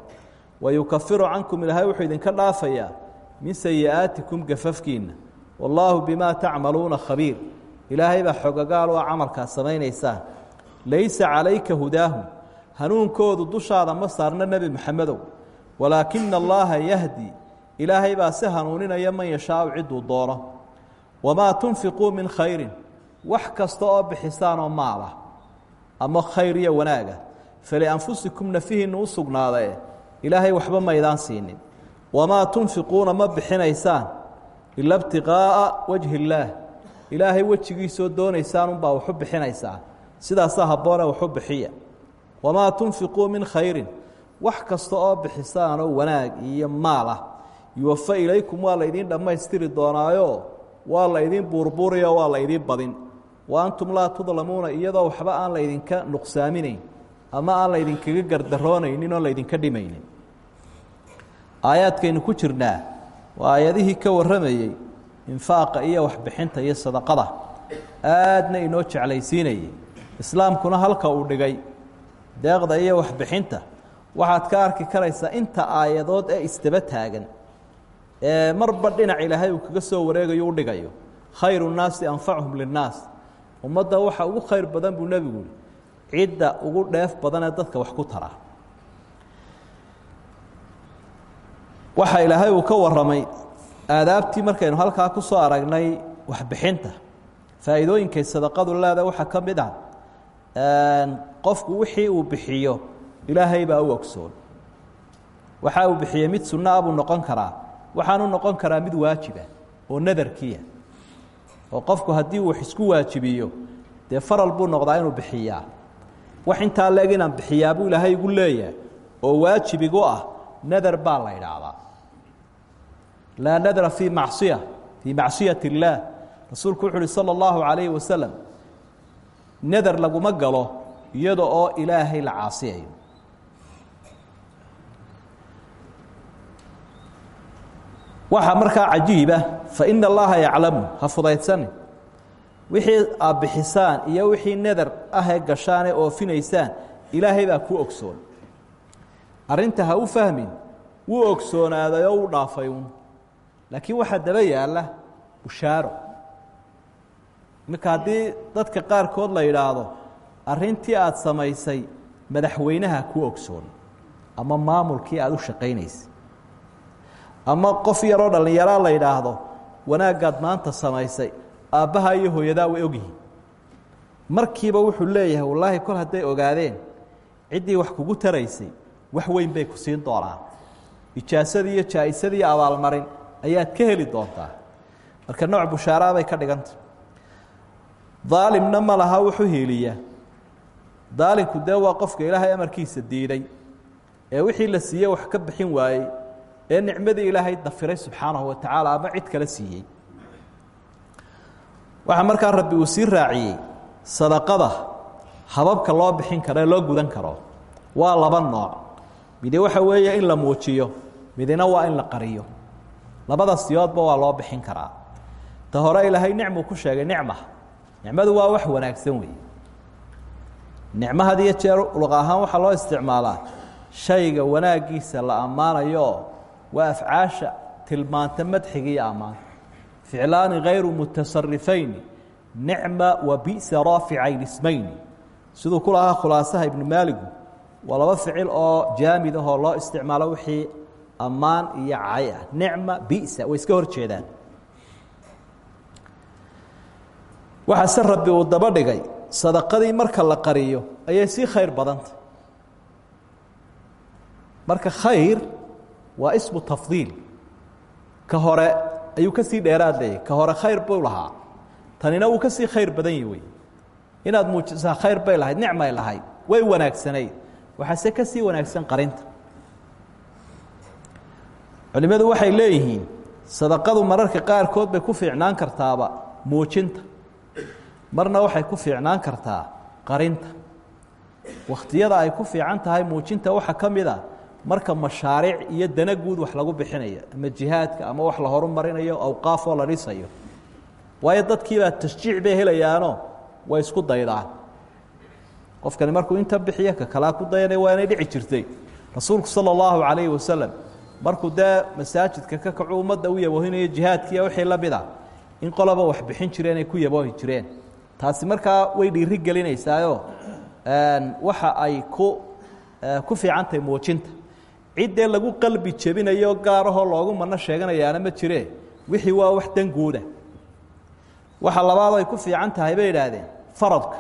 Wa yukafiru cankum ilaahay wuxuu idinka dhaafayaa min sayi'aatikum gafafkiinna. Wallaahu bimaa tacmaluuna khabiir. Ilaahay baa xogagaal oo camalkaa samaynaysaan. Laysa calayka hudaahum hanuunkoodu dushaada ma saarna nebi moxamedow walaakina allaaha yahdi ilaahay baa si hanuuninaya man yashaau cidduu doono. Wamaa tunfiquu min khayrin wax kasta oo bixisaanoo maalah ama khayr iyo wanaaga falianfusikum nafihiinna u sugnaadae ilaahay waxba maydaan siinin. Wamaa tunfiquuna ma bixinaysaan ila btiqaa'a wajhi illaah. Ilaahay wejigiisoo doonaysaan unbaa waxu bixinaysaan sidaasaa habboone waxu bixiya. Wamaa tunfiquu min khayrin. Wax kasta oo bixisaanoo wanaag iyo maal ah. Yuwafa ilaykum waa laydiin dhammaystiri doonaayo. Waa laydiin buurbuuriyo waa laydiin badin. Wa antum laa tudlamuuna iyadoo waxba aan laydinka nuqsaaminayn ama aan laydinkaga gardaroonaynin oo laydinka dhimaynin. Aayaadkaynu ku jirnaa waa aayadihii ka warramayey infaaqa iyo waxbixinta iyo sadaqada. Aadna inoo jeclaysiinayey islaamkuna halka uu dhigay deeqda iyo waxbixinta. Waxaad ka arki karaysaa inta aayadood ee isdaba taagan. Ee marba dhinac ilaahay uu kaga soo wareegayo u dhigayo. Khayru nnaasi anfachuhum linnaas. Ummadda waxa ugu khayr badan buu nebigu yihi cidda ugu dheef badan ee dadka wax ku tara. Waxa ilaahay uu ka warramay aadaabtii markaynu halkaa ku soo aragnay waxbixinta. Faa'iidooyinkay sadaqadu leedahay waxaa ka mid ah qofku wixii uu bixiyo ilaahay baa u ogsoon. Waxa uu bixiyey mid sunna buu noqon karaa. Waxaanu noqon karaa mid waajiba oo nadarkiya oo qofku haddii uu isku waajibiyo dee faral buu noqdaa inuu bixiyaa wax intaa leeg inaan bixiyaa buu ilaahay igu leeyahay oo waajibigu ah nadar baa la idhaahdaa laa nadra fii macصiya fii macsiyat اllaah rasuulku wuxu uhi salى اllahu عalayhi wasalam neder laguma galo iyada oo ilaahay la caasiyayo waxaa markaa cajiiba faina allaha yaclamu ha fudaydsanin wixii aad bixisaan iyo wixii neder ahee gashaan ee oofinaysaan ilaahay baa ku ogsoon. Arrinta ha u fahmin wuu ogsoonaaday oo u dhaafay un laakiin waxaa daba yaalla bushaaro iminka haddii dadka qaarkood la yidhaahdo arrintii aada samaysay madaxweynaha ku ogsoon. Ama maamulkii aada u shaqaynaysay. Ama qof yaroo dhallinyaraa la yidhaahdo wanaaggaad maanta samaysay aabbaha iyo hooyadaa way ogyihiin. Markiiba wuxuu leeyahay wallaahi kol hadday ogaadeen ciddii wax kugu taraysay wax weyn bay ku siin doonaan. Ijaasadii iyo jaa-isadii abaalmarin ayaad ka heli doontaa. Marka nooc bushaaraa bay ka dhiganta daalimna ma laha wuxuu hiiliyaa. Daalimku dee waa qofka ilaahay amarkiisa diiday. Ee wixii la siiyey wax ka bixin waayey ee nicmadii ilaahay dafiray subxaanahu wa tacaala ama cid kale siiyey waxaa markaa rabbi uu sii raaciyey sadaqada hababka loo bixin karo ee loo gudan karo waa laba nooc. Midi waxa weeye in la muujiyo midina waa in la qariyo. Labada siyoodba waa loo bixin karaa. Ta hore ilaahay nicmuu ku sheegay nicma nicmadu waa wax wanaagsan weeye. Nicmo had iyo jeer luq ahaan waxaa loo isticmaalaa. Shayga wanaaggiisa la ammaanayo waa afcaasha tilmaanta madxiga iyo ammaanta ficlaani hayru mutasarifayni nicma wa bi'sa raaficayn ismayni siduu ku lahaa khulaasaha ibnu maaligu waa laba ficil oo jaamid ahoo loo isticmaalo wixii ammaan iyo cay ah. Nicma bisa way iska hor jeedaan. Waxaa se rabbi uu daba dhigay sadaqadii marka la qariyo ayay sii khayr badanta. Marka khayr waa ismu tafdiil. Ka hore ayuu ka sii dheeraad leeyahy ka hore khayr buu lahaa. Tanina wuu ka sii khayr badan yahi wey inaad muujisaa khayr bay lahayd nicmay lahayd way wanaagsanayd. Waxaase ka sii wanaagsan qarinta. Culimmadu waxay leeyihiin sadaqadu mararka qaarkood bay ku fiicnaan kartaaba muujinta. Marna waxay ku fiicnaan kartaa qarinta. Wakhtiyada ay ku fiican tahay muujinta waxaa ka mid a marka mashaariic iyo dana guud wax lagu bixinayo ama jihaadka ama wax la horumarinayo awqaafoo la dhisayo waayo dadkiibaa tashjiic bay helayaanoo way isku daydaan. Qofkani markuu inta bixiyo ka kalaa ku dayanaya waa inay dhici jirtay. Rasuulku sala allahu calayhi wasalam markuu dee masaajidka ka kacu ummadda u yaboohinayo jihaadkiiya wixii la mid a in qoloba wax bixin jireen ay ku yaboohi jireen. Taasi markaa way dhiiri gelinaysaayoo waxa ay ku ku fiican tahay muujinta ciddee lagu qalbi jebinayo gaarahoo loogu mano sheeganayaana ma jiree wixii waa wax danguuda. Waxa labaad ay ku fiican tahay bay idhaahdeen faradka.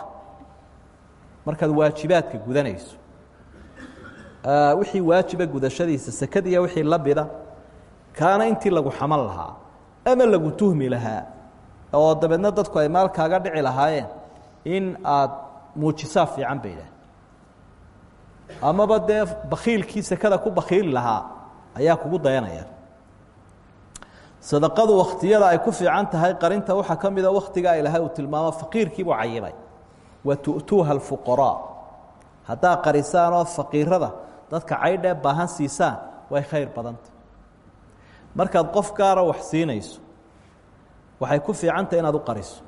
Markaad waajibaadka gudanayso. Wixii waajiba gudashadiisa sekadiiya wixii la mida kaana intii lagu xaman lahaa ama lagu tuhmi lahaa oo dabeedna dadku ay maalkaaga dhici lahaayeen in aad muujisaa fiican bay idhaah amaba dee bakiilkii sekada ku bakiili lahaa ayaa kugu dayanaya. Sadaqadu wakhtiyada ay ku fiican tahay qarinta waxaa ka mida ilaahay uu tilmaamo faqiirkiibuu cayimay wa tu'tuuha alfuqaraa. Haddaa qarisaan oo faqiirada dadka caydhee baahan siisaan way khayr badanta markaad qof gaara wax siinayso waxay ku fiicantahy inaad u qariso.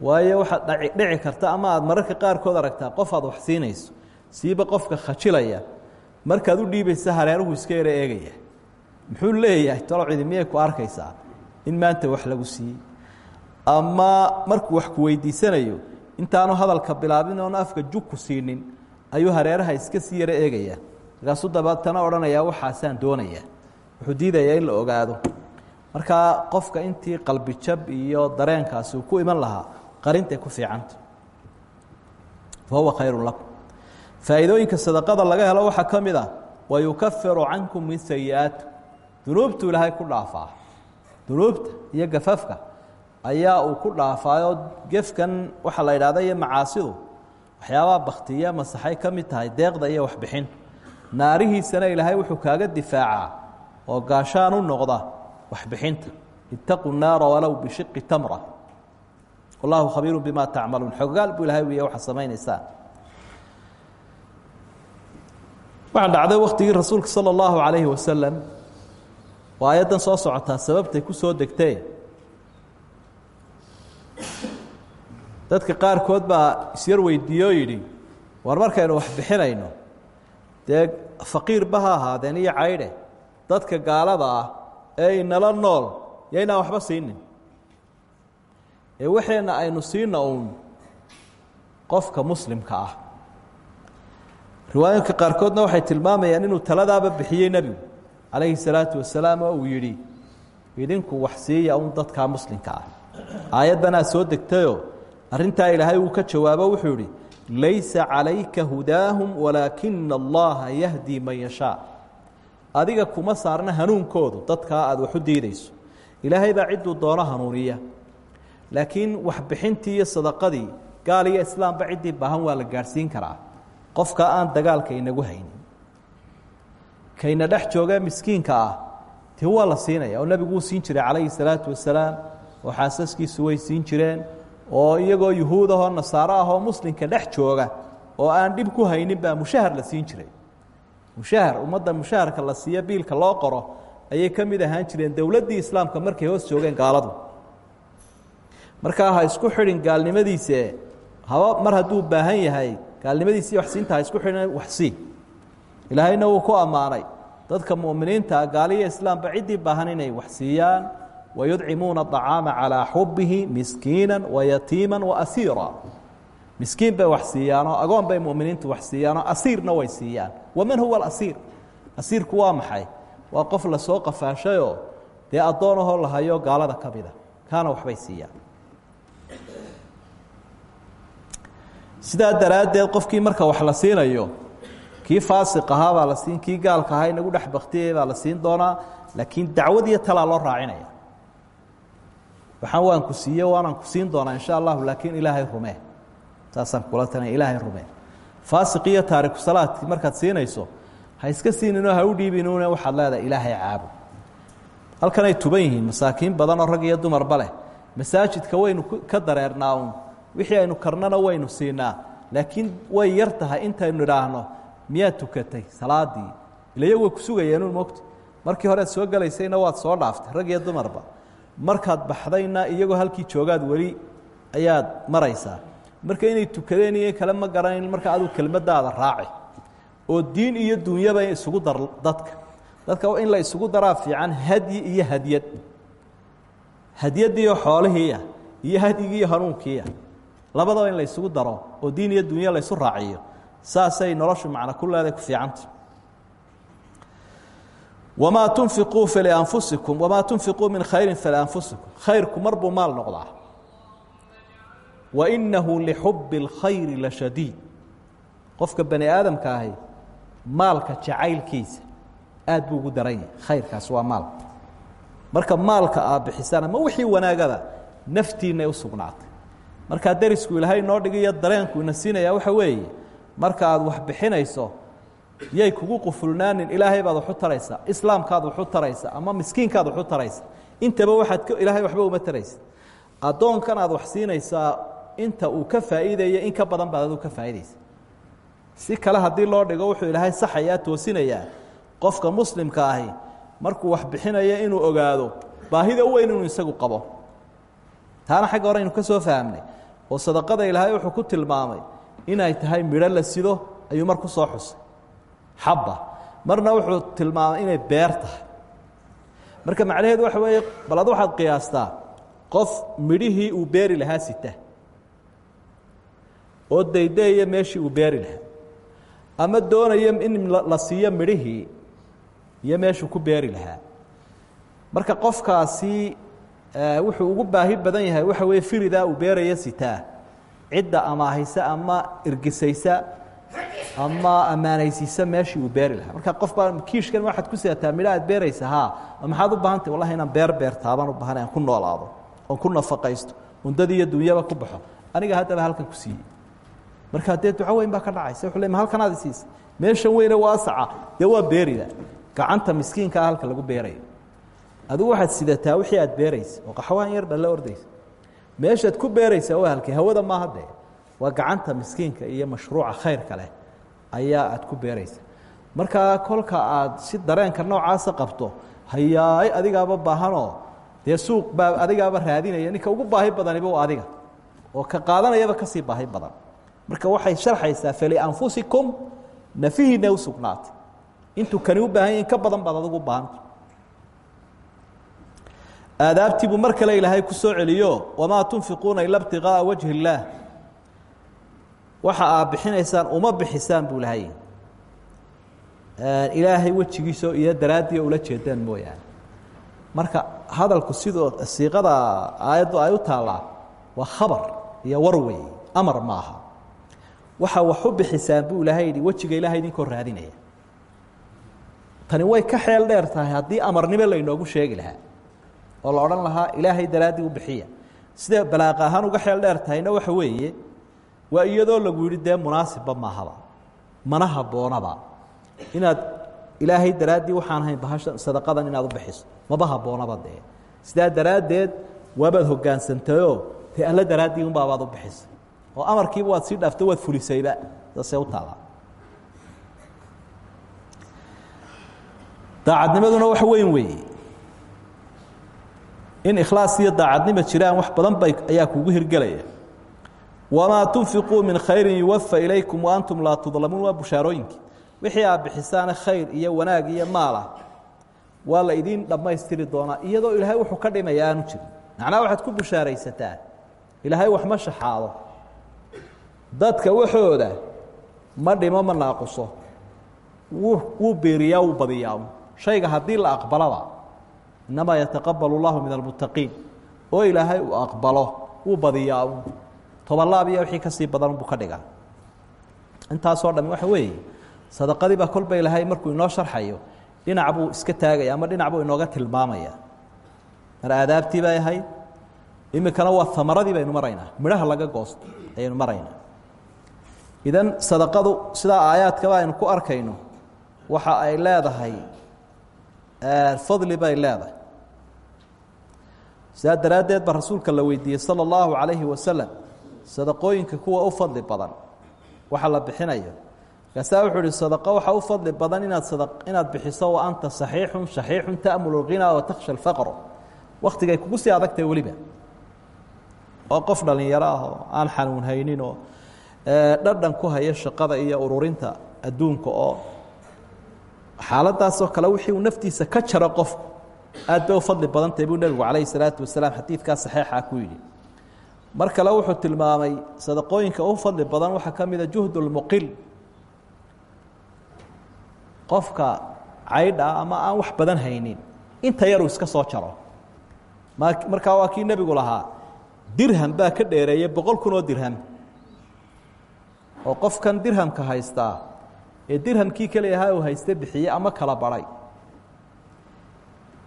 Waayo waxaad dhici karta ama aad mararka qaarkood aragtaa qof aad wax siinayso siiba qofka khajilaya markaad u dhiibaysa hareeruhu iska yaro eegaya. Muxuu leeyahay talo cidi miyay ku arkaysaa in maanta wax lagu siiyey ama markuu wax ku weydiisanayo intaanu hadalka bilaabin oonu afka jug ku siinin ayuu hareeraha iska sii yaro eegayaa markaasuu dabeetana odhanayaa waxaasaan doonayaa wuxuu diidayaa in la ogaado. Markaa qofka intii qalbijab iyo dareenkaasi uu ku iman lahaa qarintay ku fiicanta. Fa huwa khayru lakum faa'iidooyinka sadaqada laga helo waxaa ka mid a wa yukafiru cankum min sayi'aatikum dunuubtu ilaahay ku dhaafaa. Dunuubta iyo gafafka ayaa uu ku dhaafaayo gefkan waxaa la idhahda iyo macaasidu. Waxyaabaha baktiya masaxay ka mid tahay deeqda iyo waxbixin. Naarihiisana ilaahay wuxuu kaaga difaacaa oo gaashaan u noqda waxbixinta. Itaquu naara walow bishiqi tamra. Wallaahu khabiiru bima tacmaluun. Xogaal buu ilahay wiya waxaa samaynaysaan waxaa dhacday waktigii rasuulka sala allahu calayhi wasalam oo aayaddan soo socotaa sababtay ku soo degtee dadka qaarkood baa isyar weydiiye oo yidhi war markaynu wax bixinayno dee faqiirba ha ahaadeen iyo caydhe dadka gaalada ah ee nool yo waxba siinin. Ee waxeenna aynu siina uun qofka muslimka ah riwaayinka qaarkoodna waxay tilmaamayaan inuu taladaaba bixiyey nebigu. Calayhi salaatu wasalaam oo uu yidhi idinku wax siiya un dadkaa muslimka ah. Aayaddanaa soo degtayoo arrintaa ilaahay uu ka jawaabo wuxuu yidhi laysa calayka hudaahum walaakina allaha yahdii man yashaa. Adiga kuma saarna hanuunkoodu dadkaa aada waxu diidayso. Ilaahay baa cidduu doono hanuuniya. Laakiin waxbixintii iyo sadaqadii gaal iyo islaamba ciddii baahan waa la gaadhsiin karaa qofka aan dagaalka inagu haynin. Kayna dhex joogee miskiinka ah dee waa la siinaya oo nebigu siin jiray calayhi salaatu wasalaam oo xaasaskiisu way siin jireen oo iyagoo yuhuud ahoo nasaaro ahoo muslimka dhex jooga oo aan dhib ku haynin baa mushahar la siin jiray. Mushahar ummadda mushaharka la siiyo biilka loo qoro ayay ka mid ahaan jireen dowladdii islaamka markay hoos joogeen gaaladu. Markaa ha isku xidhin gaalnimadiise haba mar hadduu baahan yahay gaalnimadiisii waxsiinta ha isku xidhin waxsii ilaahayna wuu ku ammaanay dadka mu'miniinta gaaliyo islaamba ciddii baahan inay wax siiyaan wayudcimuuna acaama calaa xubihi miskiina wayatiima waasiira miskiin bay wax siiyaanoo agoon bay muminiintu wax siiyaanoo asiirna way siiyaan. Waman huwa alasiir? Asiirku waa maxay? Waa qof la soo qafaashayoo dee addoonahoo la hayo gaalada ka mida? Kaana waxbay siiyaan sidaa daraaddeed qofkii marka wax la siinayo kii faasiq ahaa baa la siin kii gaalka ahaa inagu dhex baktiyay baa la siin doonaa laakiin dacwad iyo talaa loo raacinaya. Waxaan waan ku siiye waanaan ku siin doonaa insha allahu laakiin ilaahay rumee saasaan kula talina ilaahay rumee faasiq iyo taariku salaadki markaad siinayso ha iska siininoo ha u dhiibinune waxaad leedahay ilaahay caabud halkanay tuban yihiin masaakiin badanoo rag iyo dumarba leh. Masaajidka waynu ka dareernaa un wixii aynu karnana waynu siinaa. Laakiin way yar tahay intaynu idhaahno miyaad tukatay? Salaadii. Ila iyagu way ku sugayeenun mogta markii horead soo gelaysayna waad soo dhaaftay rag iyo dumarba markaad baxdayna iyagoo halkii joogaad weli ayaad maraysaa. Marka inay tukadeen iyo kale ma garanayn marka aduu kelmadaada raaci. Oo diin iyo dunyaba isugu dar dadka. Dadka in la isugu daraa fiican hadyi iyo hadyad. Hadyadiiyo xoolihiiah iyo hadyigiiyo hanuunkiiah labadaba in la isugu daro oo diin iyo dunya la ysu raaciyo saasay noloshu macno ku leeday ku fiicanta wamaa tunfiquu falianfusikum wamaa tunfiquu min khayri falianfusikum khayrku mar buu maal noqdaa. Wainahu lixubi اlkhayri la shadiid. Qofka bani aadamka ahi maalka jacaylkiisa aad buu ugu daran yahay khayrkaas waa maal. Marka maalka aad bixisaan ama wixii wanaagada naftiinay u sugnaatay markaa derisku ilaahay noo dhigiyo dareenku ina siinaya waxa weeye. Marka aad wax bixinayso yay kugu qufulnaanin ilaahay baad waxu taraysaa islaamkaad waxu taraysa ama miskiinkaad waxu taraysa. Intaba waaad ilaahay waxba uma taraysa addoonkan aad wax siinaysaa inta uu ka faa'iidaya in ka badan baad adu ka faa'iidaysa si kale haddii loo dhigo wuxuu ilaahay saxayaa toosinayaa. Qofka muslimka ahi markuu wax bixinaya inuu ogaado baahida u weyn inuu isagu qabo. Taana xagga hore aynu ka soo fahamnay oo sadaqada ilaahay wuxuu ku tilmaamay inay tahay midho la sido ayuu mar soo xusay. Xabba. Marna wuxuu tilmaamay inay beer tahay. Marka macnaheedu waxa weeye bal ad waxaad qiyaastaa qof midhihii uu beeri lahaa sita. Oo daydeeya meeshii uu beeri lahaa. Ama doonaya in la siiyo midhihii iyo meeshuu ku beeri lahaa. Marka qofkaasi wuxuu ugu baahi badan yahay waxa weeye firidaa uu beeraya sitaa cidda amaahaysa ama irgisaysa ama ammaanaysiisa meeshii uu beeri lahaa. Marka qof baa kiishkan waxaad ku sidataa midho aad beeraysa haa maxaad u baahantay? Wallahi inaan beer beertaabaan u baahana aan ku noolaado oon ku nafaqaysto undadii iyo dunyaba ku baxo. Aniga haddaba halkan ku siiyey. Markaa dee duco weyn baa ka dhacaysa. Wuxuu le ma halkanaad isiisa meeshan weyne waasaca dee waa beerida. Gacanta miskiinkaa halka lagu beerayo adigu waxaad sidataa wixii aad beeraysa oo qaxwaan yar baad la ordaysa. Meeshaad ku beeraysaa waa halkee hawada maaha dee waa gacanta miskiinka iyo mashruuca khayrka leh ayaa aad ku beeraysa. Markaa kolka aad si dareenka noocaasa qabto hayaay adigaaba baahanoo dee suuq baa adigaaba raadinaya ninka ugu baahi badaniba waa adiga oo ka qaadanayaba ka sii baahi badan. Marka waxay sharxaysaa falianfusikum nafihiina u sugnaatay. Intuu kani u baahan yahin ka badan baad adigu baahanta aadaabtii buu mar ilaahay ku soo celiyo wamaa tunfiquuna ila btiqaaءa wajhi اllaah waxa aad bixinaysaan uma bixisaan buu lahay ilaahay wejigiisa iyo daraaddii ula jeedaan mooyaane. Marka hadalku sidoo siiqada aayaddu ay u taallaa waa khabar iyo war wey amar maaha. Waxa wax u bixisaan ilaahay wejiga ilaahay idinkoo raadinaya. Tani way ka xeel dheer tahay haddii amarnimo laynoogu sheegi lahaa oo la odhan lahaa ilaahay daraaddii u bixiya. Sida balaaqa ahaan uga xeel dheer tahayna waxa weeye waa iyadoo lagu yidhi dee munaasibba maahaba mana habboonaba inaad ilaahay daraaddii waxaan ahayn bahasha sadaqadan inaad u bixiso maba habboonaba dee. Sidaa daraaddeed waabaad hogaansantayoo dee alla daraaddii unbaabaad u bixisay oo amarkiiba waad sii dhaafto waad fulisayba. Saasee u taallaa daacadnimaduna wax weyn weeye in ikhlaas iyo daacadnimo jiraan wax badan bay ayaa kugu hirgelaya. Wamaa tunfiquu min khayrin yuwafa ilaykum wa antum laa tudlamuun waa bushaarooyinkii. Wixii aad bixisaana khayr iyo wanaag iyo maal ah waa la idiin dhammaystiri doonaa iyadoo ilaahay wuxuu ka dhimaya aanu jirin. Macnaha waxaad ku bushaaraysataa ilaahay wax ma shaxaado. Dadka waxooda ma dhimo ma naaquso. Wuu beeriyaa wuu badiyaa. Shayga haddii la aqbalaba inamaa yataqabal اllahu min almuttaqiin oo ilaahay uu aqbalo wuu badiyaa tobanlaab iyo wixii ka sii badan buu ka dhigaa. Intaasoo dhami waxa weeye sadaqadii baa kolba ilaahay markuu inoo sharxayo dhinac buu iska taagaya ama dhinac buu inooga tilmaamaya. Mar aadaabtii bay ahayd iminkana waa amaradii baynu maraynaa midhaha laga goosto ayaynu maraynaa. Idan sadaqadu sidaa aayaadkaba aynu ku arkayno waxa ay leedahay fadli bay leedahay sidaa daraaddeed baa rasuulka la weydiiyey sala allahu calayhi wasalam sadaqooyinka kuwa u fadli badan waxa la bixinayo. Markaasaa wuxuu ihi sadaqo waxaa u fadli badan inaad inaad bixiso wa anta saxiixun saxiixun ta'mulu lghinaa wa takhsha alfaqro wakhtigay kugu sii adag tahay ah oo qof dhallinyaro aan xanuun haynin oo eh, dhadhan ku haya shaqada iyo ururinta adduunka oo xaaladdaasoo kale wixii uu naftiisa ka jaro qofku aad bay u fadli badan tahay buu nebigu calayhi salaatu wasalaam xadiidkaa saxiixa ku yidhi. Mar kale wuxuu tilmaamay sadaqooyinka u fadli badan waxaa ka mida juhd lmuqil qofka caydha ama aan wax badan haynin inta yaruu iska soo jaro. Markaa waa kii nebigu lahaa dirham baa ka dheereeyay boqol kun oo dirham. Oo qofkan dirhamka haystaa ee dirhamkii keliyahaa uu hayste bixiyey ama kala baray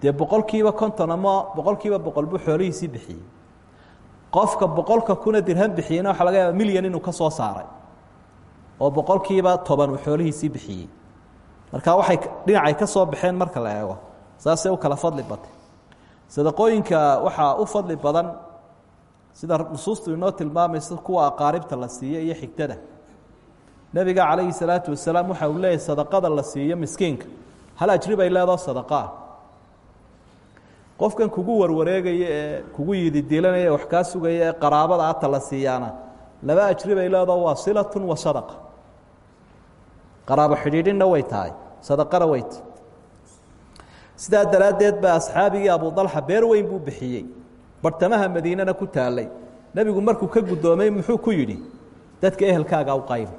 dee boqolkiiba konton ama boqolkiiba boqol buu xoolihiisii bixiyey. Qofka boqolka kuna dirham bixiyeyna waxaa laga yaaba milyan inuu ka soo saaray. Oo boqolkiiba toban uu xoolihiisii bixiyey. Marka waxay dhinacay ka soo baxeen marka la eego. Saasay u kala fadli batay sadaqooyinka waxaa u fadli badan sida nusuustu inoo tilmaamaysa kuwa aqaaribta la siiyo iyo xigtada. Nebiga calayhi salaatu wasalaam waxa uu leeyahy sadaqada la siiyo miskiinka. Hal ajri bay leedao sadaqaa qofkan kugu warwareegaya ee kugu yididilanaya ee wax kaa sugaya ee qaraabada ata la siiyaana laba ajri bay leedao waa silatun wa sadaqa. Qaraabo xidhiidhinna way tahay sadaqana way tahy sidaa daraaddeed baa asxaabigii abu dalxa beer weyn buu bixiyey bartamaha madiinana ku taalay nebigu markuu ka guddoomay muxuu ku yidhi dadka ehelkaaga u qaybi.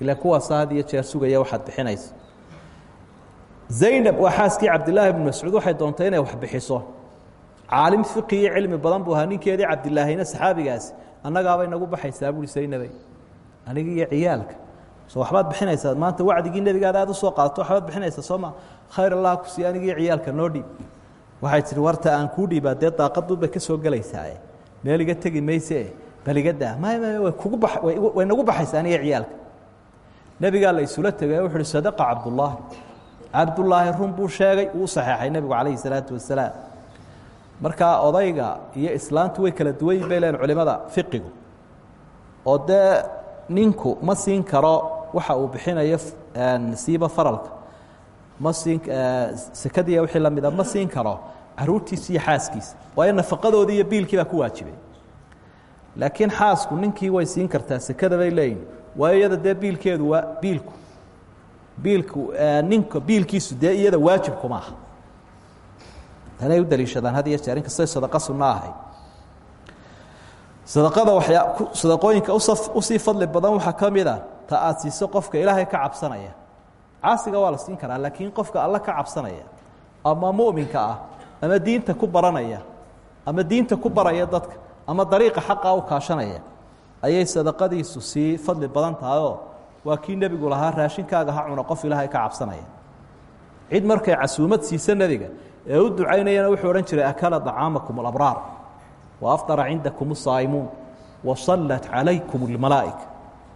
Ila kuwaasa had iyo jeer sugaya waxaad bixinaysa zaynab waa xaaskii cabdilaahi bnu mascuud. Waxay doontay inay wax bixiso caalim fiqi iyo cilmi badan buu ahaa. Ninkeedii cabdilaahina saxaabigaasi annagaabay nagu baxaysaa buui zaynabey aniga iyo ciyaalka so waxbaad bixinaysaa? Maanta wacdigii nebigaada aad u soo qaadato waxbaad bixinaysaa? Sooma khayr allah ku sii aniga iyo ciyaalka noo dhiib. Waxay tihi warta aan kuu dhiibaa dee daaqaduubay ka soo gelaysaae meel iga tegi mayse bal iga daa. Way kugu ba way nagu baxaysaa aniga ciyaalka. Nebigaa la isula tegay wuxu sadaqa cabdullaahi cabdullaahi run buu sheegay wuu saxeexay nebigu calayhi salaatu wasalaam markaa odayga iyo islaantu way kala duwan yihiin bay culimada fiqigu oo ninku ma siin karo waxa uu bixinayo siiba faralka. Ma siin sekadiiya wixii lamida ma siin karo caruurtiisa iyo xaaskiisa. Waayo nafaqadoodii iyo biilkii baa ku waajibay. Laakiin xaasku ninkii way siin kartaa sekada bay leeyihiin waayo iyada biilkeedu waa biilku biilku ninka biilkiisu dee iyada waajibku ma aha. Tanay u daliishadaan had iyo jeer inkastay sadaqa sunno ahayd sadaqada waxyaa sadaqooyinka u sii fadli badan waxaa ka mid a ta aad siiso qofka ilaahay ka cabsanaya. Caasiga waa la siin karaa laakiin qofka alla ka cabsanaya ama mu'minka ah ama diinta ku baranaya ama diinta ku baraya dadka ama dariiqa xaqa u kaashanaya ayay sadaqadiisu sii fadli badan tahayoo waa kii nebigu lahaa raashinkaaga ha cuno qof ilaahay ka cabsanaya cid markay casuumad siisa nebiga ee u ducaynayana wuxuu odhan jiray akala طacaamakum اlabraar waafطara cindakum الsaa'imuun wasallat calaykum اlmalaa'ika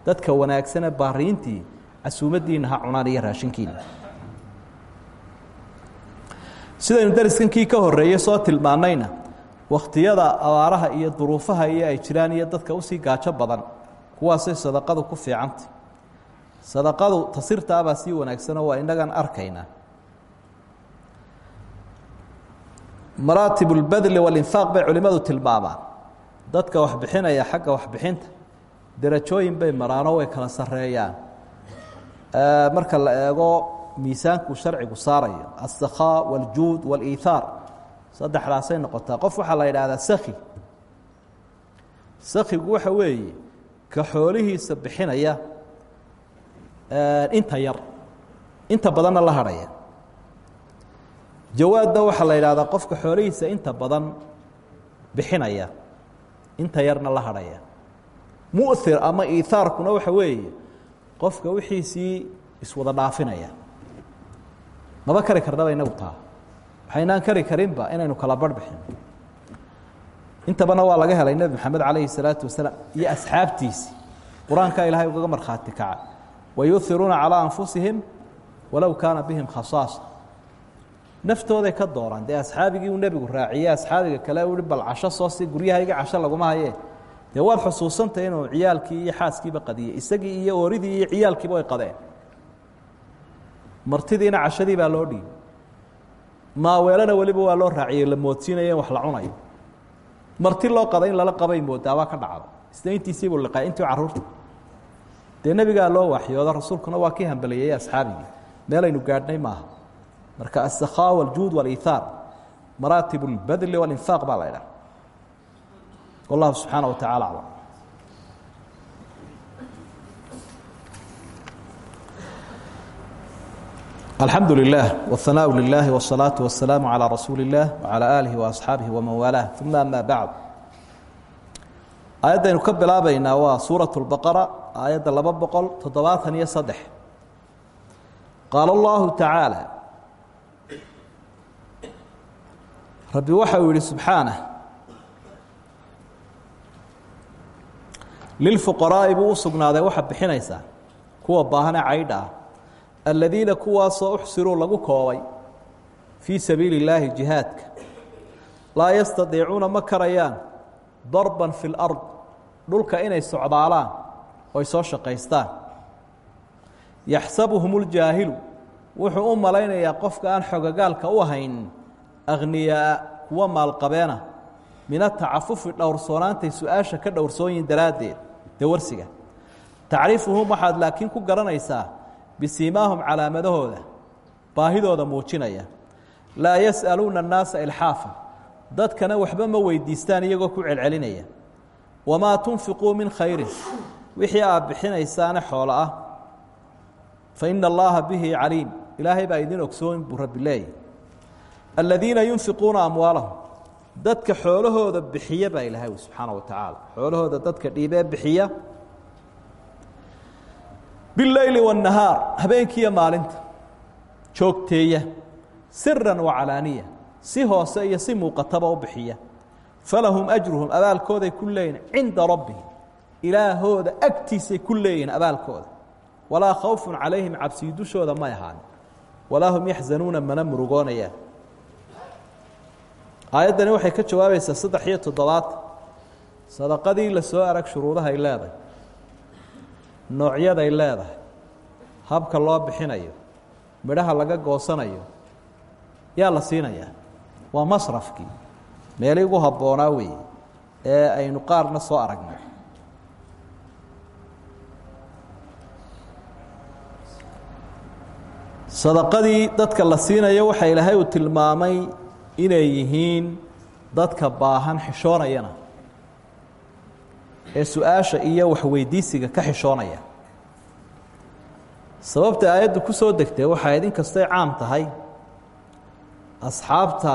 dadka wanaagsane baariintii casuumaddiina ha cunaan iyo raashinkiina sidaynu dariskankii ka horeeyey soo tilmaannayna wakhtiyada abaaraha iyo duruufaha iyo ay jiraan iyo dadka usii gaajo badan kuwaasay sadaqadu ku fiicantay sadaqadu tasirtaabaa sii wanaagsanoo waa innagan arkaynaa maraatib اlbadli walinfaaq bay culimmadu tilmaamaan dadka waxbixinaya xagga waxbixinta derajooyin bay maraanoo way kala sareeyaan marka la eego miisaankuu sharcigu saarayo asakhaa wاljuud wاliihaar saddexdaasay noqotaa qof waxaa la yidhaahdaa saki sakigu waxa weeye ka xoolihiisa bixinaya inta yar. Inta badanna la hadhaya jawaadna waxaa la yidhahdaa qofka xoolihiisa inta badan bixinaya. Inta yarna la hadhaya mu'hir ama iihaarkuna waxa weeye qofka wixiisii iswada dhaafinaya. Maba kari karnaba inagu taa. Waxaynaan kari karinba inaynu kala barh bixino intabana waa laga helay nebi moxamed calayhi salaatu wasalaam iyo asxaabtiisii qur'aankaa ilaahay ugaga markhaati kaca wayuhiruuna calىa anfusihim walow kaana bihim khasaasa naftooday ka dooraan dee asxaabigii uu nebigu raaciyey asxaabiga kale uhi bal casho soo si guryahayga casho laguma haye dee waad xusuusantay inuu ciyaalkii iyo xaaskiiba qadiyey isagii iyo ooridii iyo ciyaalkiiba way qadeen martidiina cashadii baa loo dhiibay maaweelana weliba waa loo raaciyey la moodsiinaya in wax la cunayo marti loo qada in lala qabay moodaabaa ka dhacda isna intiisiibuu liqaa intii carruurta dee nebigaa loo waxyoodo rasuulkuna waa kii hambaliyeeyey asxaabigii meelaynu gaadhnay maaha marka asakhaa wاljuud wاliihaar maraatib اlbadli wاlinfaaq baa la idhaha wallahu subxaana wa tacala aclam alxamdu lilah wاhanaaءu lilahi wالsalaaةu wasalaamu calىa rasuuli اllah wعalى aalihi وaasxaabihi waman waalaah uma ama bacd aayaddaynu ka bilaabaynaa waa suuraة اlbaqara ayada laba boqol todobaatan iyo saddex. Qaala allahu tacaala rabbi waxa uu yihi subxaanah lilfuqaraa'i buu u sugnaaday waxaad bixinaysaa kuwa baahanee caydha ah alladiina kuwaasoo uxsiruu lagu koobay fii sabiili illaahi jihaadka laa yastadiicuuna ma karayaan darban fi lard dhulka inay socdaalaan oy soo shaqaystaan. Yaxsabuhum اljaahilu wuxuu u malaynayaa qofka aan xogogaalka u ahayn akhniyaa kuwa maalqabeena min atacafufi dhowrsoonaantay su'aasha ka dhowrsoonyihin daraaddeed dawarsiga tacriifuhum waxaad laakiin ku garanaysaa bisiimaahum calaamadahooda baahidooda muujinaya. Laa yas'aluuna annaasa ilxaafa dadkana waxba ma weydiistaan iyagoo ku celcelinaya. Wamaa tunfiquu min khayrin wixii aad bixinaysaane xoolo ah fa ina allaaha bihi caliim. Ilaahay baa idin ogsoon buu rabbi leeyay aladiina yunfiquuna amwaalahum. Dadka xoolahooda bixiya baa ilaahay subxaana wa tacaala xoolahooda dadka dhiibee bixiya. Bileyli waannahaar habeenkiiyo maalinta. Joogteeya siran wacalaaniya si hoose iyo si muuqataba u bixiya. Falahum ajruhum abaalkooday ku leeyihiin cinda rabbihim ilaahooda agtiisay ku leeyihiin abaalkooda. Walaa khawfun calayhim cabsii dushooda may ahaan. Walaa hum yaxzanuuna mana murugoonayaan aayaddani waxay ka jawaabaysaa saddex iyo toddobaatan sadaqadii la soo arag shuruudahay leedahay. Noocyaday leedahay. Habka loo bixinayo. Midhaha laga goosanayo. Yaa la siinayaa. Waa masrafkii. Meelii ugu habboonaa weeye. Ee aynu qaarna soo aragnay sadaqadii dadka la siinayo waxa ilaahay uu tilmaamay inay yihiin dadka baahan xishoonayana. Ee su'aasha iyo waxweydiisiga ka xishoonaya. Sababta aayaddu ku soo degtay waxay ayd in kastay caam tahay. Asxaabta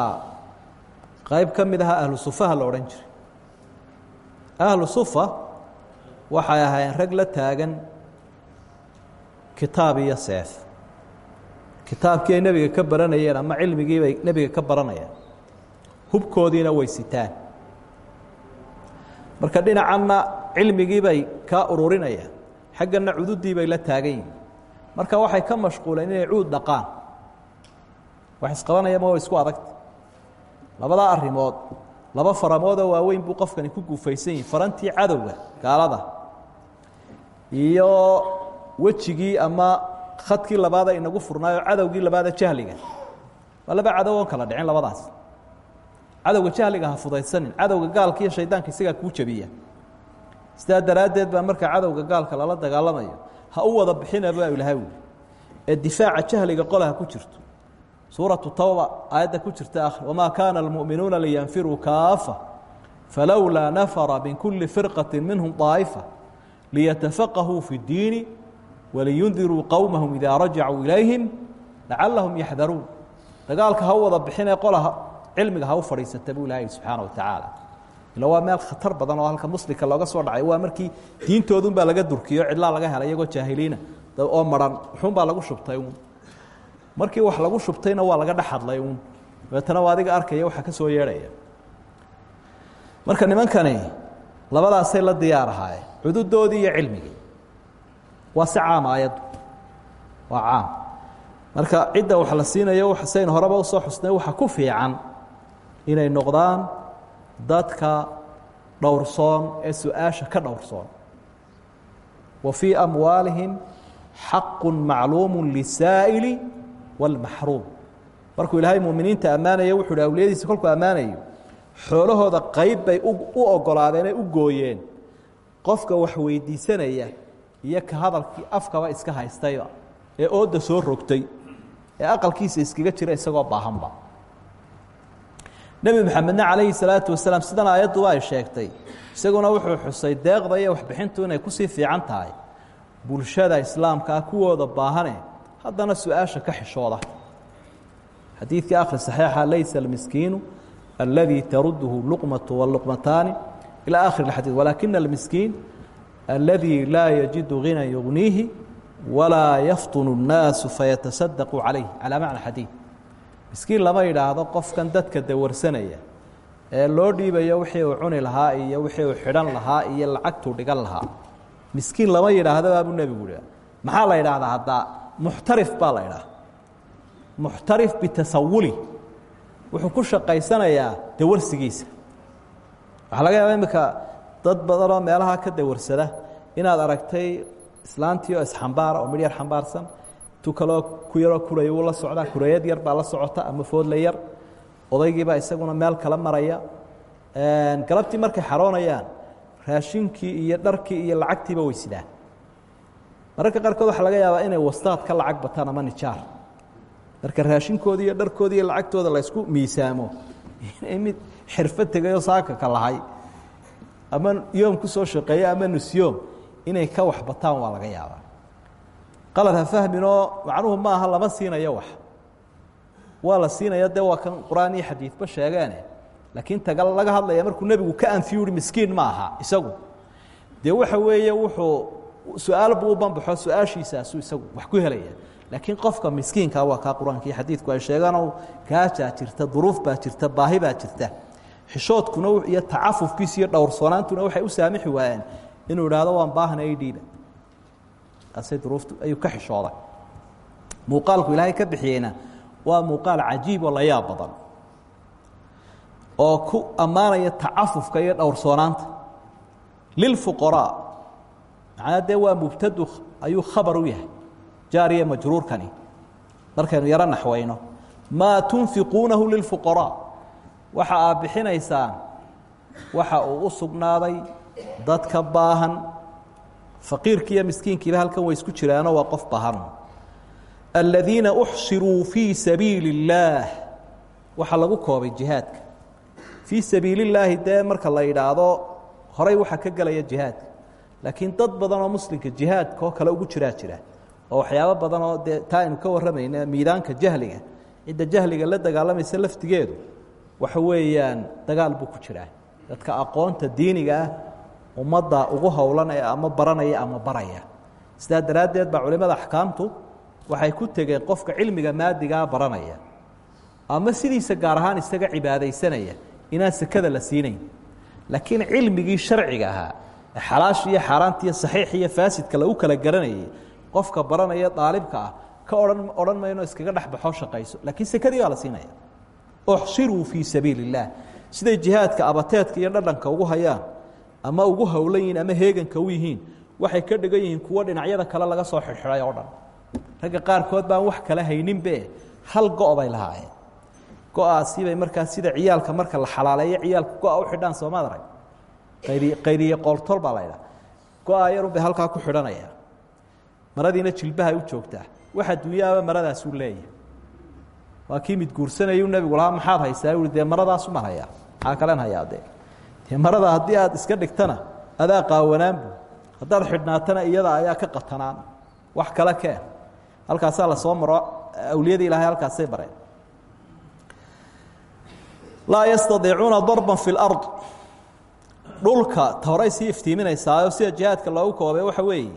qayb ka mid aha ahlu sufaha la odhan jiray. Ahlu sufa waxay ahaayeen rag la taagan kitaab iyo seef kitaabkii ay nebiga ka baranayeen ama cilmigii bay nebiga ka baranayaan hubkoodiina way sitaan. Marka dhinacanna cilmigii bay kaa ururinayaan. Xaggana cududii bay la taagan yihiin marka waxay ka mashquuleen inay cuud dhaqaan. Wax isqabanaya ma wa isku adagta labadaa arrimood laba faramoodoo waaweyn buu qofkani ku guufaysan yihi farantii cadowga gaalada iyo wejigii ama khadkii labaada inagu furnaayoo cadowgii labaada jahliga. Waa laba cadow kala dhicin labadaas. Cadowga jahliga ha fudaysanin cadowga gaalka iyo shaydaanka isagaa kuu jabiya. Sidaa daraaddeed baa marka cadowga gaalka lala dagaalamayo ha u wada bixina baa ilahay wuli ee difaaca jahliga qola ha ku jirto. Suuratu tawba aayadda ku jirta akhri wamaa kaana almu'minuuna liyanfiruu kaafa falowlaa nafara min kuli firqati minhum daa'ifa liyatafaqahuu fi اddiini waliyundiruu qowmahum idaa rajacuu ilayhim lacalahum yaxdaruun dagaalka ha u wada bixinee qola cilmiga ha u fadhiisata buu ilahay subxaana wa tacaala ila waa meel khatar badan oo halka muslimka looga soo dhacay waa markii diintoodunbaa laga durkiyo cidlaa laga helay iyagoo jaahiliina oo maran wuxuunbaa lagu shubtay uun markii wax lagu shubtayna waa laga dhex hadlay uun dabeetana waa adiga arkaya waxa ka soo yeedhaya marka nimankani labadaasay la diyaar ahaayeen cududoodii iyo cilmigii waa si caam aayaddu waa caam. Marka cidda wax la siinayo saynu horeba u soo xusnay waxa ku fiican inay noqdaan dadka dhowrsoon ee su'aasha ka dhowrsoon wa fii amwaalihim xaqu macluumu lisaa'ili wاlmaxruum markuu ilaahay muminiinta ammaanaya wuxu uhi awliyadiisa kolkuu ammaanayo xoolahooda qayb bay u ogolaadeen u gooyeen. Qofka wax weydiisanaya iyo ka hadalkii afkaba iska haystayba. Ee ooda soo rogtay. Ee aqalkiisa iskaga jira isagoo baahanba. Nebi maxamedna calayhi salaatu wasalaam sidan aayaddu ay sheegtay. Isaguna wuxuu xusay deeqda iyo waxbixintu inay ku sii fiican tahay. Bulshada islaamkaa kuwooda baahane haddana su'aasha ka xishooda. Xadiidkii akhri saxiixa laysa almiskiinu alladii taruduhu luqmatu wluqmataani ilaa akhir xadiid walaakina almiskiin aladii laa yajidu ghinan yugniihi walaa yaftunu الnaasu fayatasadaquu calayh calaa macna xadiid miskiin lama yidhaahdo qofkan dadka dawarsanaya ee loo dhiibayo wixii uu cuni lahaa iyo wixii uu xidhan lahaa iyo lacagtuu dhigan lahaa miskiin lama yidhaahdo baabuu nebigu yiha maxaa la yidhaahdaa haddaa muxtarif baa la idhaha muxtarif bitasawuli wuxuu ku shaqaysanayaa dawarsigiisa waxaa laga yaaba imika dad badanoo meelaha ka dawarsada inaad aragtay islaantii oo isxambaara oo midh yar xambaarsan. Tu kaloo ku yaroo kuraya wuu la socdaa kurayad yar baa la socota ama foodle yar. Odaygiibaa isaguna meel kala maraya. Galabtii markay xaroonayaan raashinkii iyo dharkii iyo lacagtiiba way sidaan mararka qaarkood waxaa laga yaabaa inay wastaad ka lacag bataan ama nijaar. Marka raashinkoodii iyo dharkoodii iyo lacagtooda laysku miisaamo. <laughs> Inay mid xirfo tegayoo saaka ka lahay ama yoom ku soo shaqeeyo ama nusyoom inay ka wax bataan waa laga yaabaa. Qalad ha fahminoo macnuhu ma aha lama siinayo wax. Waa la siinaya dee waa kan qur'aan iyo xadiidba sheegeene laakiin taga laga hadlaya markuu nebigu ka anfiyu uhi miskiin ma aha isagu. Dee waxa weeye wuxuu su'aal buu u banbaxo su'aashiisaasu isagu wax ku helaya laakiin qofka miskiinka waa kaa qur'aanka iyo xadiidku ay sheegaanoo gaajaa jirta duruuf baa jirta baahi baa jirta xishoodkuna iyo tacafufkiisa iyo dhowrsoonaantuna waxay u saamixi waayeen inuu idhaahdo waan baahna i dhiiba taasay duruuftu ayuu ka xishooday. Muuqaalku ilaahay ka bixiyeyna waa muuqaal cajiib oo la yaab badan oo ku ammaanaya tacafufka iyo dhowrsoonaanta lilfuqaraa macnaa dee waa mubtadu ayuu khabar u yahay jaariya majruurkani. Markaynu yaro naxwayno maa tunfiquunahu lilfuqaraa waxa aad bixinaysaan waxa uu u sugnaaday dadka baahan. Faqiirki iyo miskiinkiiba halkan way isku jiraano waa qof baahan. Aladiina uxsiruu fii sabiili اllaah waxaa lagu koobay jihaadka. Fii sabiili اllaahi dee marka la yidhaahdo horay waxaa ka gelaya jihaadka laakiin dad badan oo muslimka jihaadka oo kale ugu jiraa jira oo waxyaabo badan oo dee taa aynu ka warramayna miidaanka jahliga. Cidda jahliga la dagaalamaysa laftigeedu waxa weeyaan dagaal buu ku jiraa. Dadka aqoonta diiniga ah ummadda ugu howlan ee ama baranaya ama baraya. Sidaa daraaddeed baa culimada axkaamtu waxay ku tegeen qofka cilmiga maadigaa baranaya. Ama sidiisa gaar ahaan isaga cibaadaysanaya inaan sekada la siinayn. Laakiin cilmigii sharciga ahaa ee xalaasha iyo xaaraanta iyo saxiix iyo faasidka lagu kala garanayay qofka baranaya daalibka ah ka odhan odhan mayno iskaga dhexbaxo shaqayso. Laakiin sekadii baa la siinaya uxsiruu fii sabiili اllaah siday jihaadka abateedka iyo dhadhanka ugu hayaan ama ugu howlan yihiin ama heeganka u yihiin waxay ka dhigan yihiin dhinacyada kale laga soo xidhxidhay oo dhan. Ragga qaarkood baan wax kala hayninbe hal go' bay lahaayeen. Go'aasibay markaa sida ciyaalka marka la xalaaleeyo ciyaalku go-a u xidhaan soomaad arag. Qayri qayriye qooltol baa la ydhaha go-a yarun bay halkaa ku xidhanaya maradiina jilbahay u joogtaa. Waxa dunyaaba maradaasuu leeyahay waa kii mid guursanayuu nebigu lahaa maxaad haysaa? Ui dee maradaasu hayaa maxaa kalen hayaa dee. Dee marada haddii aad iska dhigtana adaa qaawanaanbu haddaad xidhnaatana iyada ayaa ka qatanaan. Wax kale keen. Halkaasaa la soo maro awliyadii ilaahay halkaasay bareen. Laa yastadiicuuna darban fi lard dhulka horay sii iftiiminaysaayo sida jihaadka loogu koobay waxa weeye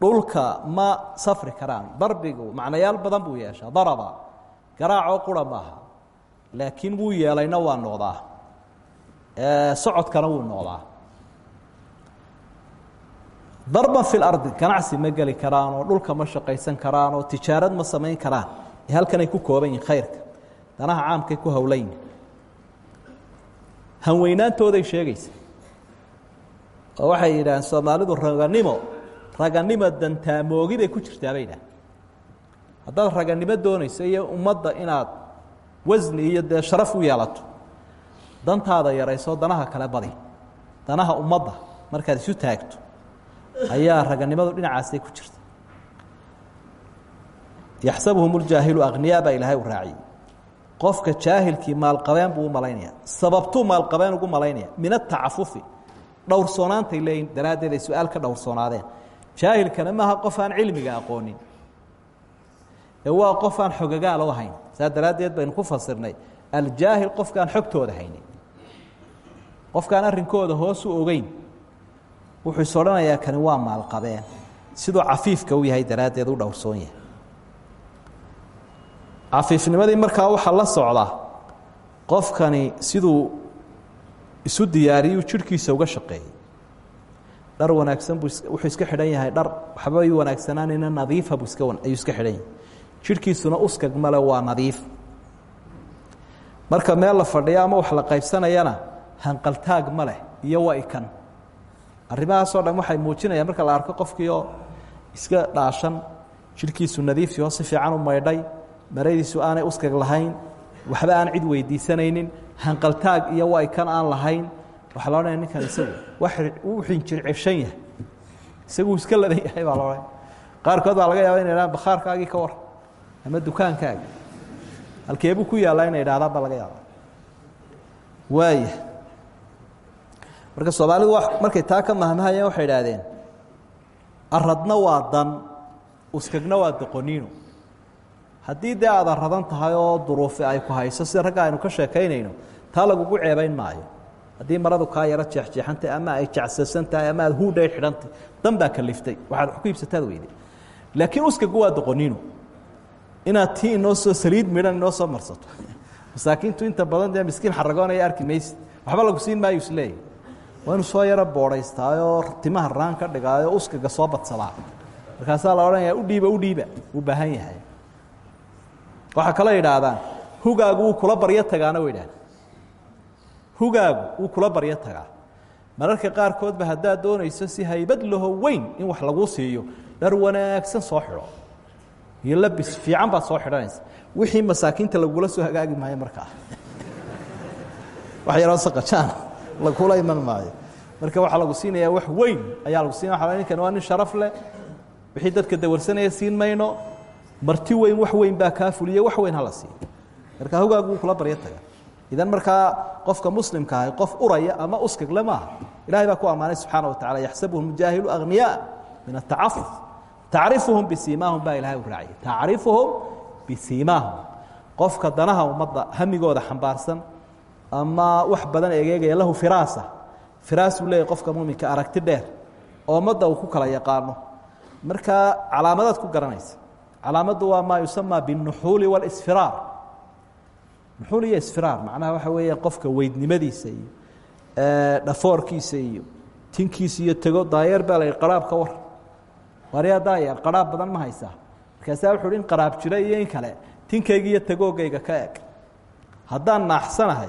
dhulka ma safri karaan. Darbigu macnayaal badan buu yeeshaa daraba garaacoo qura maaha. Laakiin wuu yeelayna waa noqdaa. Socodkana wuu noqdaa. Darban fi lardi ganacsi ma geli karaan dhulka ma shaqaysan karaan tijaarad ma samayn karaan. Halkanay ku kooban yihiin khayrka. Danaha caamkay ku howlayn hanweynaantooday sheegaysa. Waxay yidhaaheen soomaalidu raganimo raganimo dantaamogi bay ku jirtaa bay idhaah haddaad raganimo doonayso iyo ummadda inaad wasni iyo dee sharaf u yeelato dantaada yarayso danaha kale badi. Danaha ummadda markaad isu taagto ayaa raganimadu dhinacaasay ku jirta. Yaxsabuhum اljaahilu akhniyaa baa ilaahay u raaciyey. Qofka jaahilkii maalqabeen buu u malaynaya. Sababtuu maalqabeen ugu malaynaya? Min atacafufi dhowrsoonaantay leeyihiin daraaddeed ay su'aal ka dhowrsoonaadeen. Jaahilkana maaha qof aan cilmiga aqoonin ee waa qof aan xogagaal u hayn saa daraaddeed baynu ku fasirnay aljaahil qofkaan xogtooda haynin. Qofkaan arrinkooda hoos u ogeyn wuxuu is odhanayaa kani waa maalqabeen. Siduu cafiifka u yahay daraaddeed u dhowrsoon yahay. Cafiifnimadii markaa waxaa la socda qofkani siduu isu diyaariyuu jidhkiisa uga shaqeeyey. Dhar wanaagsan buu wuxuu iska xidhan yahay. Dhar waxba yu wanaagsanaanayna nadiifa buu iska ayuu iska xidhan yahay jidhkiisuna uskag male waa nadiif. Marka meel la fadhiyo ama wax la qaybsanayana hanqaltaag ma leh iyo waa ikan. Arrimahaasoo dhan waxay muujinayaan marka la arko qofkii oo iska dhaashan jidhkiisu nadiifii oo si fiican u maydhay maradiisu aanay uskag lahayn waxba aan cid weydiisanaynin hanqaltaag iyo waa ikan aan lahayn waxaa la odhanaya ninkan isagu wuu xinjirceshan yahay. Isaguu iska ladan yahay baa laodhanaya qaarkood baa laga yaaba inay dhahaan bakhaarkaagii ka war ama dukaankaagi. Halkeebuu ku yaallaa inay idhahdaan baa laga yaaba waaya marka soomaalidu markay taa ka mahmahayeen waxay idhaahdeen aradna waa dan uskagna waa doqoniino haddii dee aad aradan tahay oo duruufi ay ku hayso sida ragga aynu ka sheekaynayno taa lagugu ceebayn maayo. Haddii maradu kaa yaro jeexjeexantahy ama ay jacsasan tahay ama aad huudhay xidhantahy dan baa kaliftay waxaad wax ku iibsataad weyday. Laakiin uskagu waa doqoniino inaad tii inoo soo saliid midhan inoo soo marsato. Masaakiintu inta badan dee miskiin xaragoonaya arki maysid. Waxba lagu siin maayo isleeyahy waa inu soo yaro boodhaystaayoo timaha raan ka dhigaayo uskaga soo badsadaa markaasaa la odhanaya udhiiba udhiiba wuu baahan yahay. Waxaa kaloo yidhaahdaan hugaagu wuu kula baryo tagaana way idhahdeen hugaagu wuu kula baryo tagaa. Mararka qaarkoodba haddaad doonayso si haybad laho weyn in wax laguu siiyo dhar wanaagsan soo xidho iyo labis fiican baad soo xidhanaysa. Wixii masaakiinta lagula soo hagaagi maayo markaa. Wax yaroo saqajaan lagula iman maayo. Marka waxaa lagu siinayaa wax weyn ayaa lagu siinaya waa ninkan waa nin sharaf leh. Wixii dadka dawarsanaya siin mayno. Marti weyn wax weyn baa kaa fuliye wax weyn hala siiyo marka hogaagu wuu kula baryo taga idan markaa qofka muslimka ahi qof uraya ama uskagle maaha ilahay baa ku ammaanay subxaana wa tacala yaxsabuhum jaahilu aghniyaa min atacafuf tacrifuhum bisiimaahum baa ilahay u raaciyay. Tacrifuhum bisiimaahum qofka danaha ummadda hamigooda xambaarsan ama wax badan egeegaya lahu firaasa. Firaasuu leeyahy qofka muminka aragti dheer oo ummadda uu ku kala yaqaano. Markaa calaamadaad ku garanaysa. Calaamaddu waa maa yusamaa biاnuxuuli wاlsfiraar nuxuul iyo isfiraar macnaha waxa weeya qofka weydnimadiisa iyo dhafoorkiisa iyo tinkiisa iyo tego daayeer baa la yidhi qaraab ka war waryaa daayeer qaraab badan ma haysaa markaasaa wuxu uhi in qaraab jira iyo in kale. Tinkayga iyo tagoogayga ka eg. Haddaan naaxsanahay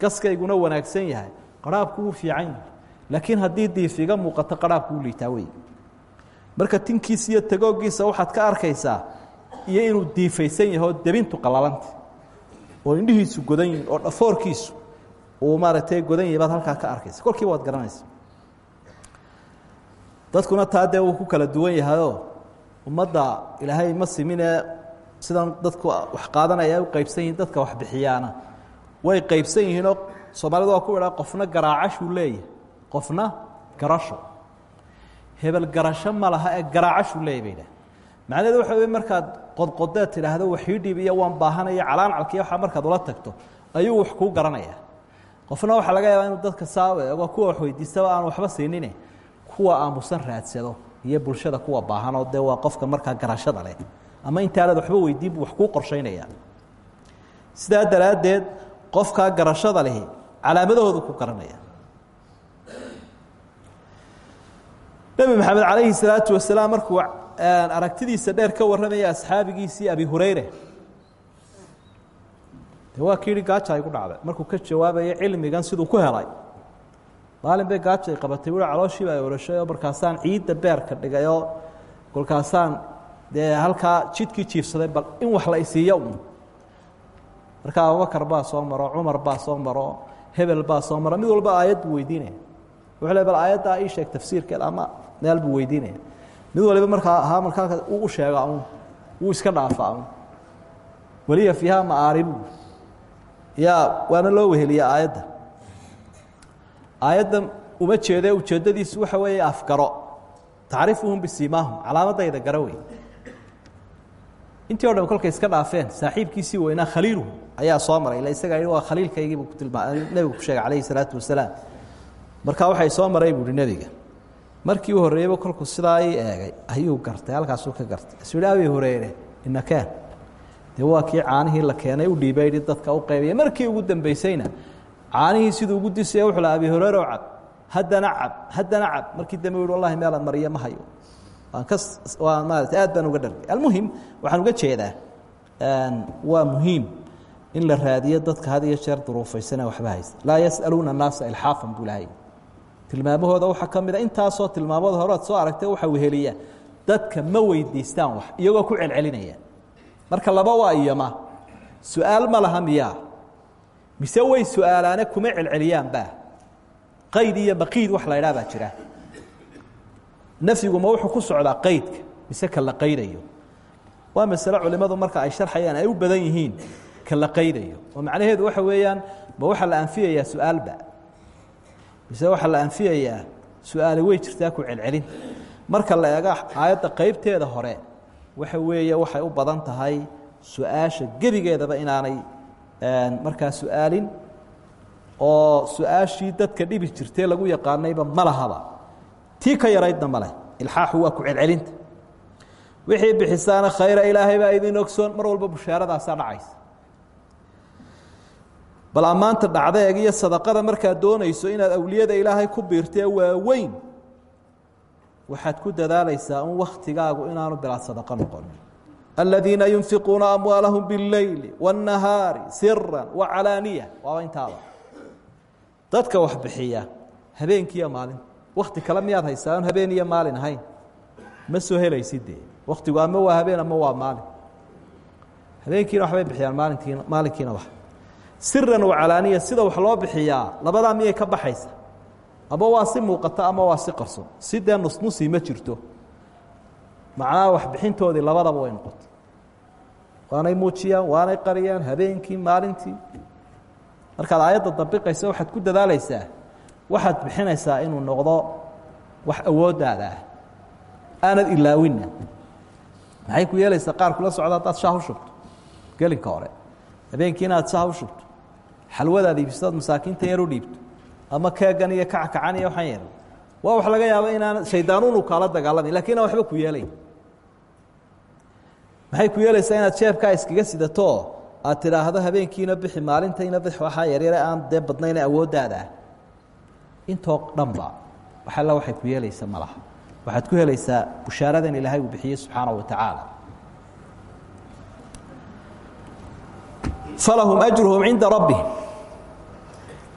gaskayguna wanaagsan yahay. Qaraabku wuu fiican yahay. Laakiin haddii diif iga muuqato qaraabku wuu liitaa wey marka tinkiisa iyo tagoogiisa waxaad ka arkaysaa iyo inuu diifaysan yahay oo debintu qalalanta oo indhihiisu godan yihiin oo dhafoorkiisu uu maaragtay godan yahay baad halkaa ka arkaysa. Kolkiiba waad garanaysa dadkuna taa dee wuu ku kala duwan yahayoo ummadda ilaahay ma siminee sidan dadku wax qaadanaya ay u qaybsan yihiin dadka wax bixiyaana. Way qaybsan yihiinoo soomaalida waa ku idhaa qofna garaacashuu leeyahay qofna garasho. Hebel garasho ma laha ee garaacashuu leeyahy bay macnaheedu waxa wey markaad qodqodeed tidhaahdo waxiidhiib iyo waan baahanaya calaancalkiiyo waxaa markaad ula tagto ayuu wax kuu garanaya qofna waxaa laga yaabaa inuu dadka saa eego kuwa wax weydiistaba aan waxba siinine kuwa aamusan raadsado iyo bulshada kuwa baahanoo dee waa qofka markaa garashada leh. Ama intaanad waxba weydiin buu wax kuu qorshaynaya. Sidaa daraaddeed qofkaa garashada lehi calaamadahoodu ku garanaya. Nebi maxamed calayhi salaatu wasalaam markuu aragtidiisa dheer ka warramaya asxaabigiisii abi hureyre de waa kii hi gaaja ay ku dhacday. Markuu ka jawaabayo cilmigan siduu ku helay maalin bay gaaja ay qabatay wui calooshiiba ay orashay oo markaasaan ciidda beerka dhigay oo kolkaasaan dee halkaa jidkii jiifsaday bal in wax la isiiyo un marka abubakar baa soo maro cumar baa soo maro hebel baa soo maro mid walba aayad buu weydiinaya wuxuu le bal aayaddaa ii sheeg tafsiirkeed ama meel buu weydiinaya mid waliba markaa uu u sheega un wuu iska dhaafaa un weliya fiiha maaaribu ya waana loo weheliya aayadda aayadda uma jeede ujeeddadiisu waxa weeye afgaro. Tacrifuhum bisiimaahum calaamadayda garo wey intii o dhan kolkay iska dhaafeen saaxiibkiisii weynaa khaliiluhu ayaa soo maray. Ila isaga waa khaliilkaygiibu ku tilmaa nebigu ku sheegay calayhi salaatu wasalaam. Markaa waxay soo maray buuhi nebiga markii u horreeyeyba kolkuu sidaa ii eegay ayuu gartay halkaasuu ka gartay. Isu yihi abi hureyre inakeen dee waa kii caanihii la keenay u dhiibayhi dadka u qaybaya markii ugu dambeysayna caanihii siduu ugu disaya wuxuu laha abi hureyre o cab haddana cab haddana cab markii dambe yihi wallahi meelaan mariyo ma hayo. Waan ka waa maarata aad baan uga dhargay. Almuhim waxaan uga jeedaa waa muhiim in la raadiyo dadka had iyo jeer duruufaysana waxba haysta. Laa yas'aluuna الnaasa ilxaafan buu lahay tilmaamahooda waxaa ka mida intaasoo tilmaamooda horead soo aragtay waxa weheliya dadka ma weydiistaan wax iyagoo ku celcelinaya. Marka laba waa iyoma su'aal ma laha miyaa mise way su'aalaane kuma celceliyaanba qayd iyo maqiid wax la ydhaha baa jira. Nafyiguma wuxuu ku socdaa qaydka mise ka la qaydayo. Waa masale culimadu marka ay sharxayaan ay u badan yihiin ka la qaydayo. Oo macnaheedu waxa weeyaan ma waxaa la anfiyayaa su'aalba mise waxaa la anfiyayaa su'aali way jirtaa ku celcelin. Marka la eega aayadda qaybteeda hore waxa weeye waxay u badan tahay su'aasha gebigeedaba inaanay markaa su'aalin oo su'aashii dadka dhibi jirtee lagu yaqaanayba ma lahaba. Tii ka yaraydna ma leh. Ilxaaxu waa ku celcelinta. Wixii bixisaana khayra ilaahay baa idin ogsoon mar walba bushaaradaasaa dhacaysa. Bal ammaanta dhacdeeg iyo sadaqada markaad doonayso inaad awliyada ilaahay ku biirtee waaweyn waxaad ku dadaalaysaa un wakhtigaagu inaanu bilaad sadaqo noqon aladiina yunfiquuna amwaalahum biاlleyli wاnnahaari sira wacalaaniya waaba intaada dadka wax bixiya habeenkiiyo maalin wakti kale miyaad haysaa habeen iyo maalin ahayn ma soo helaysid dee ama waa habeen ama waa maalin habeenkiina waxbay bixiyaan maalinkiina maalinkiina wax siran wacalaaniya sida wax loo bixiyaa labadaa miyay ka baxaysa ama waa si muuqata ama waa si qarson si dee nusnusi ma jirto macnaha waxbixintoodii labadaba way noqotay. Waanay muujiyaan waanay qariyaan habeenkii maalintii. Markaad aayadda dabiqaysa waxaad ku dadaalaysaa waxaad bixinaysaa inuu noqdo wax awooddaada ah. Aanad ilaawinna. Maxay ku yeelaysaa qaar kula socda haddaad shaah u shubto. Gelinka hore habeenkii inaad shaah u shubto. Xalwadaad iibsatood masaakiinta yar u dhiibto. Ama keegan iyo kackacan iyo waxaan yeelay waa wax laga yaabo inaan shaydaanuunu kaala dagaalamayn laakiin inaan waxba ku yeelayn. Maxay ku yeelaysaa inaad jeebkaa iskaga sidato? Aad tidhaahdo habeenkiina bixi maalintayna bix waxaa yaryare aan dee badnayne awooddaada ah intoo dhanba wax alla waxay ku yeelaysa ma laha. Waxaad ku helaysaa bushaaradan ilaahay uu bixiyey subxaanaه wa tacaala. Falahum ajruhum cinda rabbihim.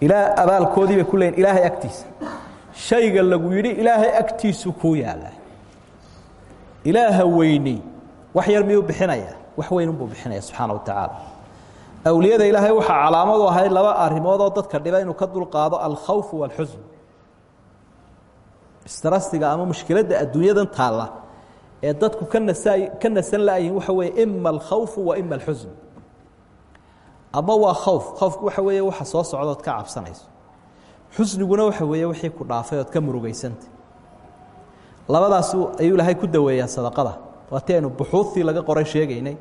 Ilaa abaalkoodii bay ku leeyiin ilaahay agtiisa shayga lagu yidhi ilaahay agtiisu kuu yaallaa ilaaha weyni. Wax yar miyuu bixinayaa wax weyn unbuu bixinaya subxaana wa tacaala. Awliyada ilaahay waxaa calaamad u ahayd laba arrimoodoo dadka dhiba inuu ka dulqaado alkhawfu wاlxusn istrasiga ama mushkiladda adduunyadan taalla ee dadku ka nasa ka nasan la'yihin waxa weeye ima alkhawfu wa ima alxusn ama waa khawf khawfku waxa weeye waxa soo socdood ka cabsanayso xusniguna waxa weeye wixii ku dhaafay ood ka murugaysantay labadaas ayuu ilaahay ku daweeyaa sadaqada. Waatii aynu buxuudtii laga qoray sheegaynay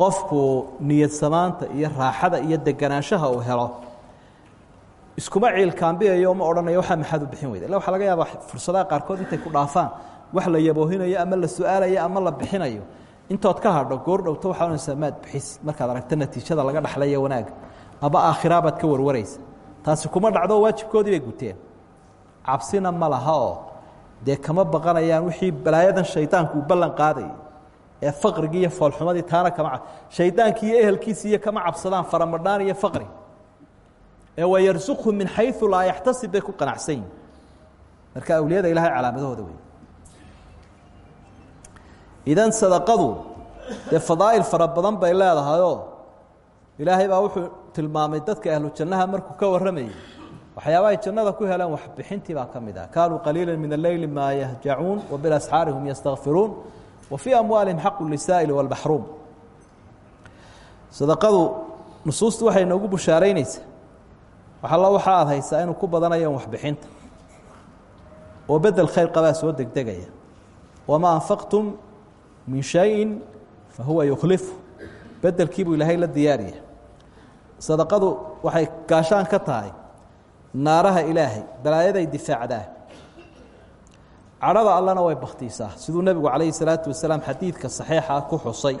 qofku niyad samaanta iyo raaxada iyo deganaanshaha uu helo iskuma ciilkaambiyayo ma odhanayo waxaa maxaad u bixin weyda illa waxaa laga yaabaa fursadaha qaarkood intay ku dhaafaan wax la yaboohinayo ama la su'aalayo ama la bixinayo. Intood ka hadho goor dhowto waxaa onaysaa maad bixis. Markaad aragto natiijada laga dhaxlaya wanaaga ama aakhiraabaad ka warwaraysa taasi kuma dhacdo waajibkoodii bay guteen. Cabsina ma laha oo dee kama baqanayaan wixii balaayadan shaydaanku uu ballan qaadayay. Ee faqrigii iyo foolxumadii taana kama shaydaankii iyo ehelkiisi iyo kama cabsadaan faramadhaan iyo faqri. Ee wayarsuqhu min xayu laa yaxtasib bay ku qanacsan marka awliyada ilahay calaamadahooda wey idan sadaqadu dee fadaa'il fara badan bay leedahayoo ilaahay baa wuxuu tilmaamay dadka ahlu jannaha markuu ka warramayay. Waxyaabahay jannada ku heleen waxbixintii baa ka mid ah. Kaanuu qaliila min alleyli maa yahjacuun wa bilasxaari hum yastakfiruun wa fii amwaalihim xaqu lisaa'ili wاlmaxruum sadaqadu nusuustu waxay noogu bushaaraynaysaa. Wax allo waxa aad haysaa inuu ku badanayo waxbixinta. Oo bedel khayr qabaa soo degdegaya. Wamaa anfaqtum min shayin fa huwa yukhlifu. Bedelkiibuu ilaahay la diyaariya sadaqadu waxay gaashaan ka tahay naaraha ilaahay balaayaday difaacdaa. Cadhada allana way baktiisaa siduu nebigu calayhi salaatu wasalaam xadiidka saxiixa ku xusay.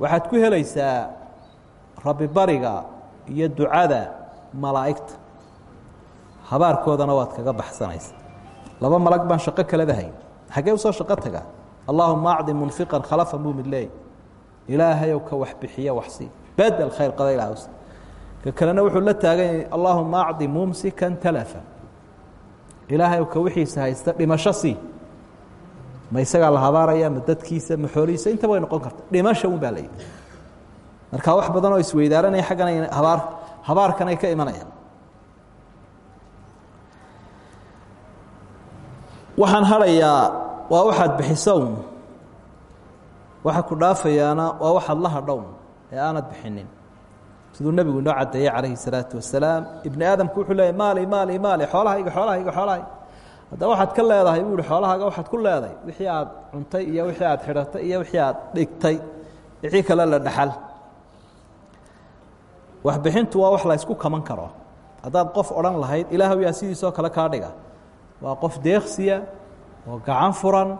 Waxaad ku helaysaa rabbi bariga iyo ducada malaa'igta. Habaarkoodana waad kaga baxsanaysa laba malag baan shaqo kaleba hayn xaggee u soo shaqo tagaa? Allaahuma acdi munfiqan khalafa buu mid leey ilaahayow ka wax bixiya waxsii bedel khayr qada ilaahs ka kalena wuxuu la taagan yahay allaahuma acdi mumsikan talafa. Ilaahayow ka wixiisa haysta dhimasho sii ma isagaa la habaaraya ma dadkiisa ma xoolihiisa intaba way wax badan oo isweydaaranaya xaggan ay habaar habaarkan ay ka imanayaan. Waxaan hadhayaa waa waxaad bixisown waxa ku dhaafayaana waa waxaad la hadhown ee aanad bixinin. Siduu nebigu inoo caddeeyey calayhi salaatu wasalaam ibni aadamku wuxuu leeyay maali maali maali xoolahayga xoolahayga xoolahayga hadda waxaad ka leedahay buu ihi xoolahaaga waxaad ku leedahay wixii aad cuntay iyo wixii aad xidhatay iyo wixii aad dhigtay wixii kale la dhaxal. Waxbixintu waa wax la ysku kaman karo. Haddaad qof odhan lahayd ilaahw yaa sidiisoo kale kaa dhiga. Waa qof deeksiya oo gacan furan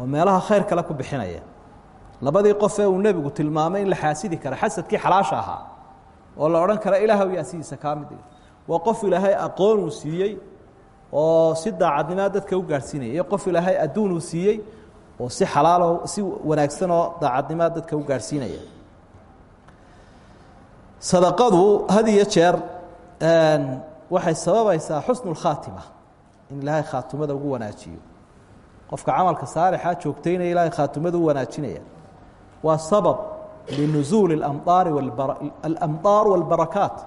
oo meelaha khayr kale ku bixinaya labadii qof ee uu nebigu tilmaamay in la xaasidi kara xasadkii xalaasha ahaa oo la odhan kara ilaahw yaa sidiisa kaa mid dhiga waa qof ilaahay aqoon uu siiyey oo si daacadnimaa dadka u gaadhsiinaya iyo qof ilaahay adduun uu siiyey oo si xalaalo si wanaagsan oo daacadnimaa dadka u gaadhsiinaya sadaqadu had iyo jeer waxay sababaysaa xusnu اkhaatima in ilaahay khaatimada ugu wanaajiyo. Qofka camalka saalixa joogtaynaya ilaahay khaatimada u wanaajinaya waa sabab linuzuuli اlamطaari alamطaar wاlbarakaat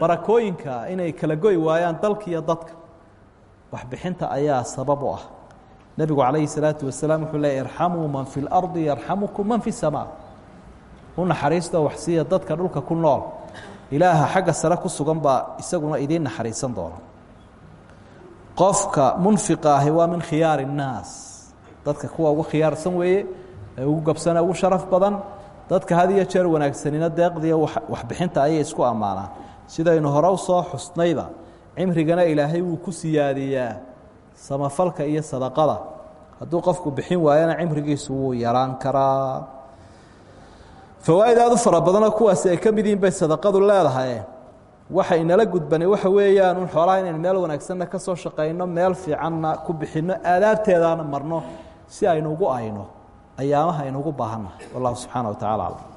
barakooyinka inay kala goy waayaan dalka iyo dadka waxbixinta ayaa sabab u ah nebigu calayhi الsalaaةu wasalaam wuxuu leey irxamuu man fi اlardi yarxamukum man fi الsamaa u naxariistoo waxsiiya dadka dhulka ku nool ilaaha xagga sare ku sugan baa isaguna idiin naxariisan doona qofka munfiqa ahi waa min khiyaari الnaas dadka kuwa ugu khiyaarsan weeye ee ugu gabsane ugu sharaf badan dadka had iyo jeer wanaagsanina deeqdiiyo waxbixinta ayay isku ammaanaan. Sidaynu hore u soo xusnayba cimrigana ilaahay wuu ku siyaadiyaa samafalka iyo sadaqada. Hadduu qofku bixin waayana cimrigiisu wuu yaraan karaa. Fawaaid aada u fara badanoo kuwaasi ay ka mid yihiin bay sadaqadu leedahay. Waxa inala gudbanay waxa weeyaan un xoolaha inaynu meel wanaagsanna ka soo shaqayno meel fiicanna ku bixinno aadaabteedaana marno si aynu ugu ayno ayaamaha inugu baahannahay. Wallahu subxaana wa tacala aclam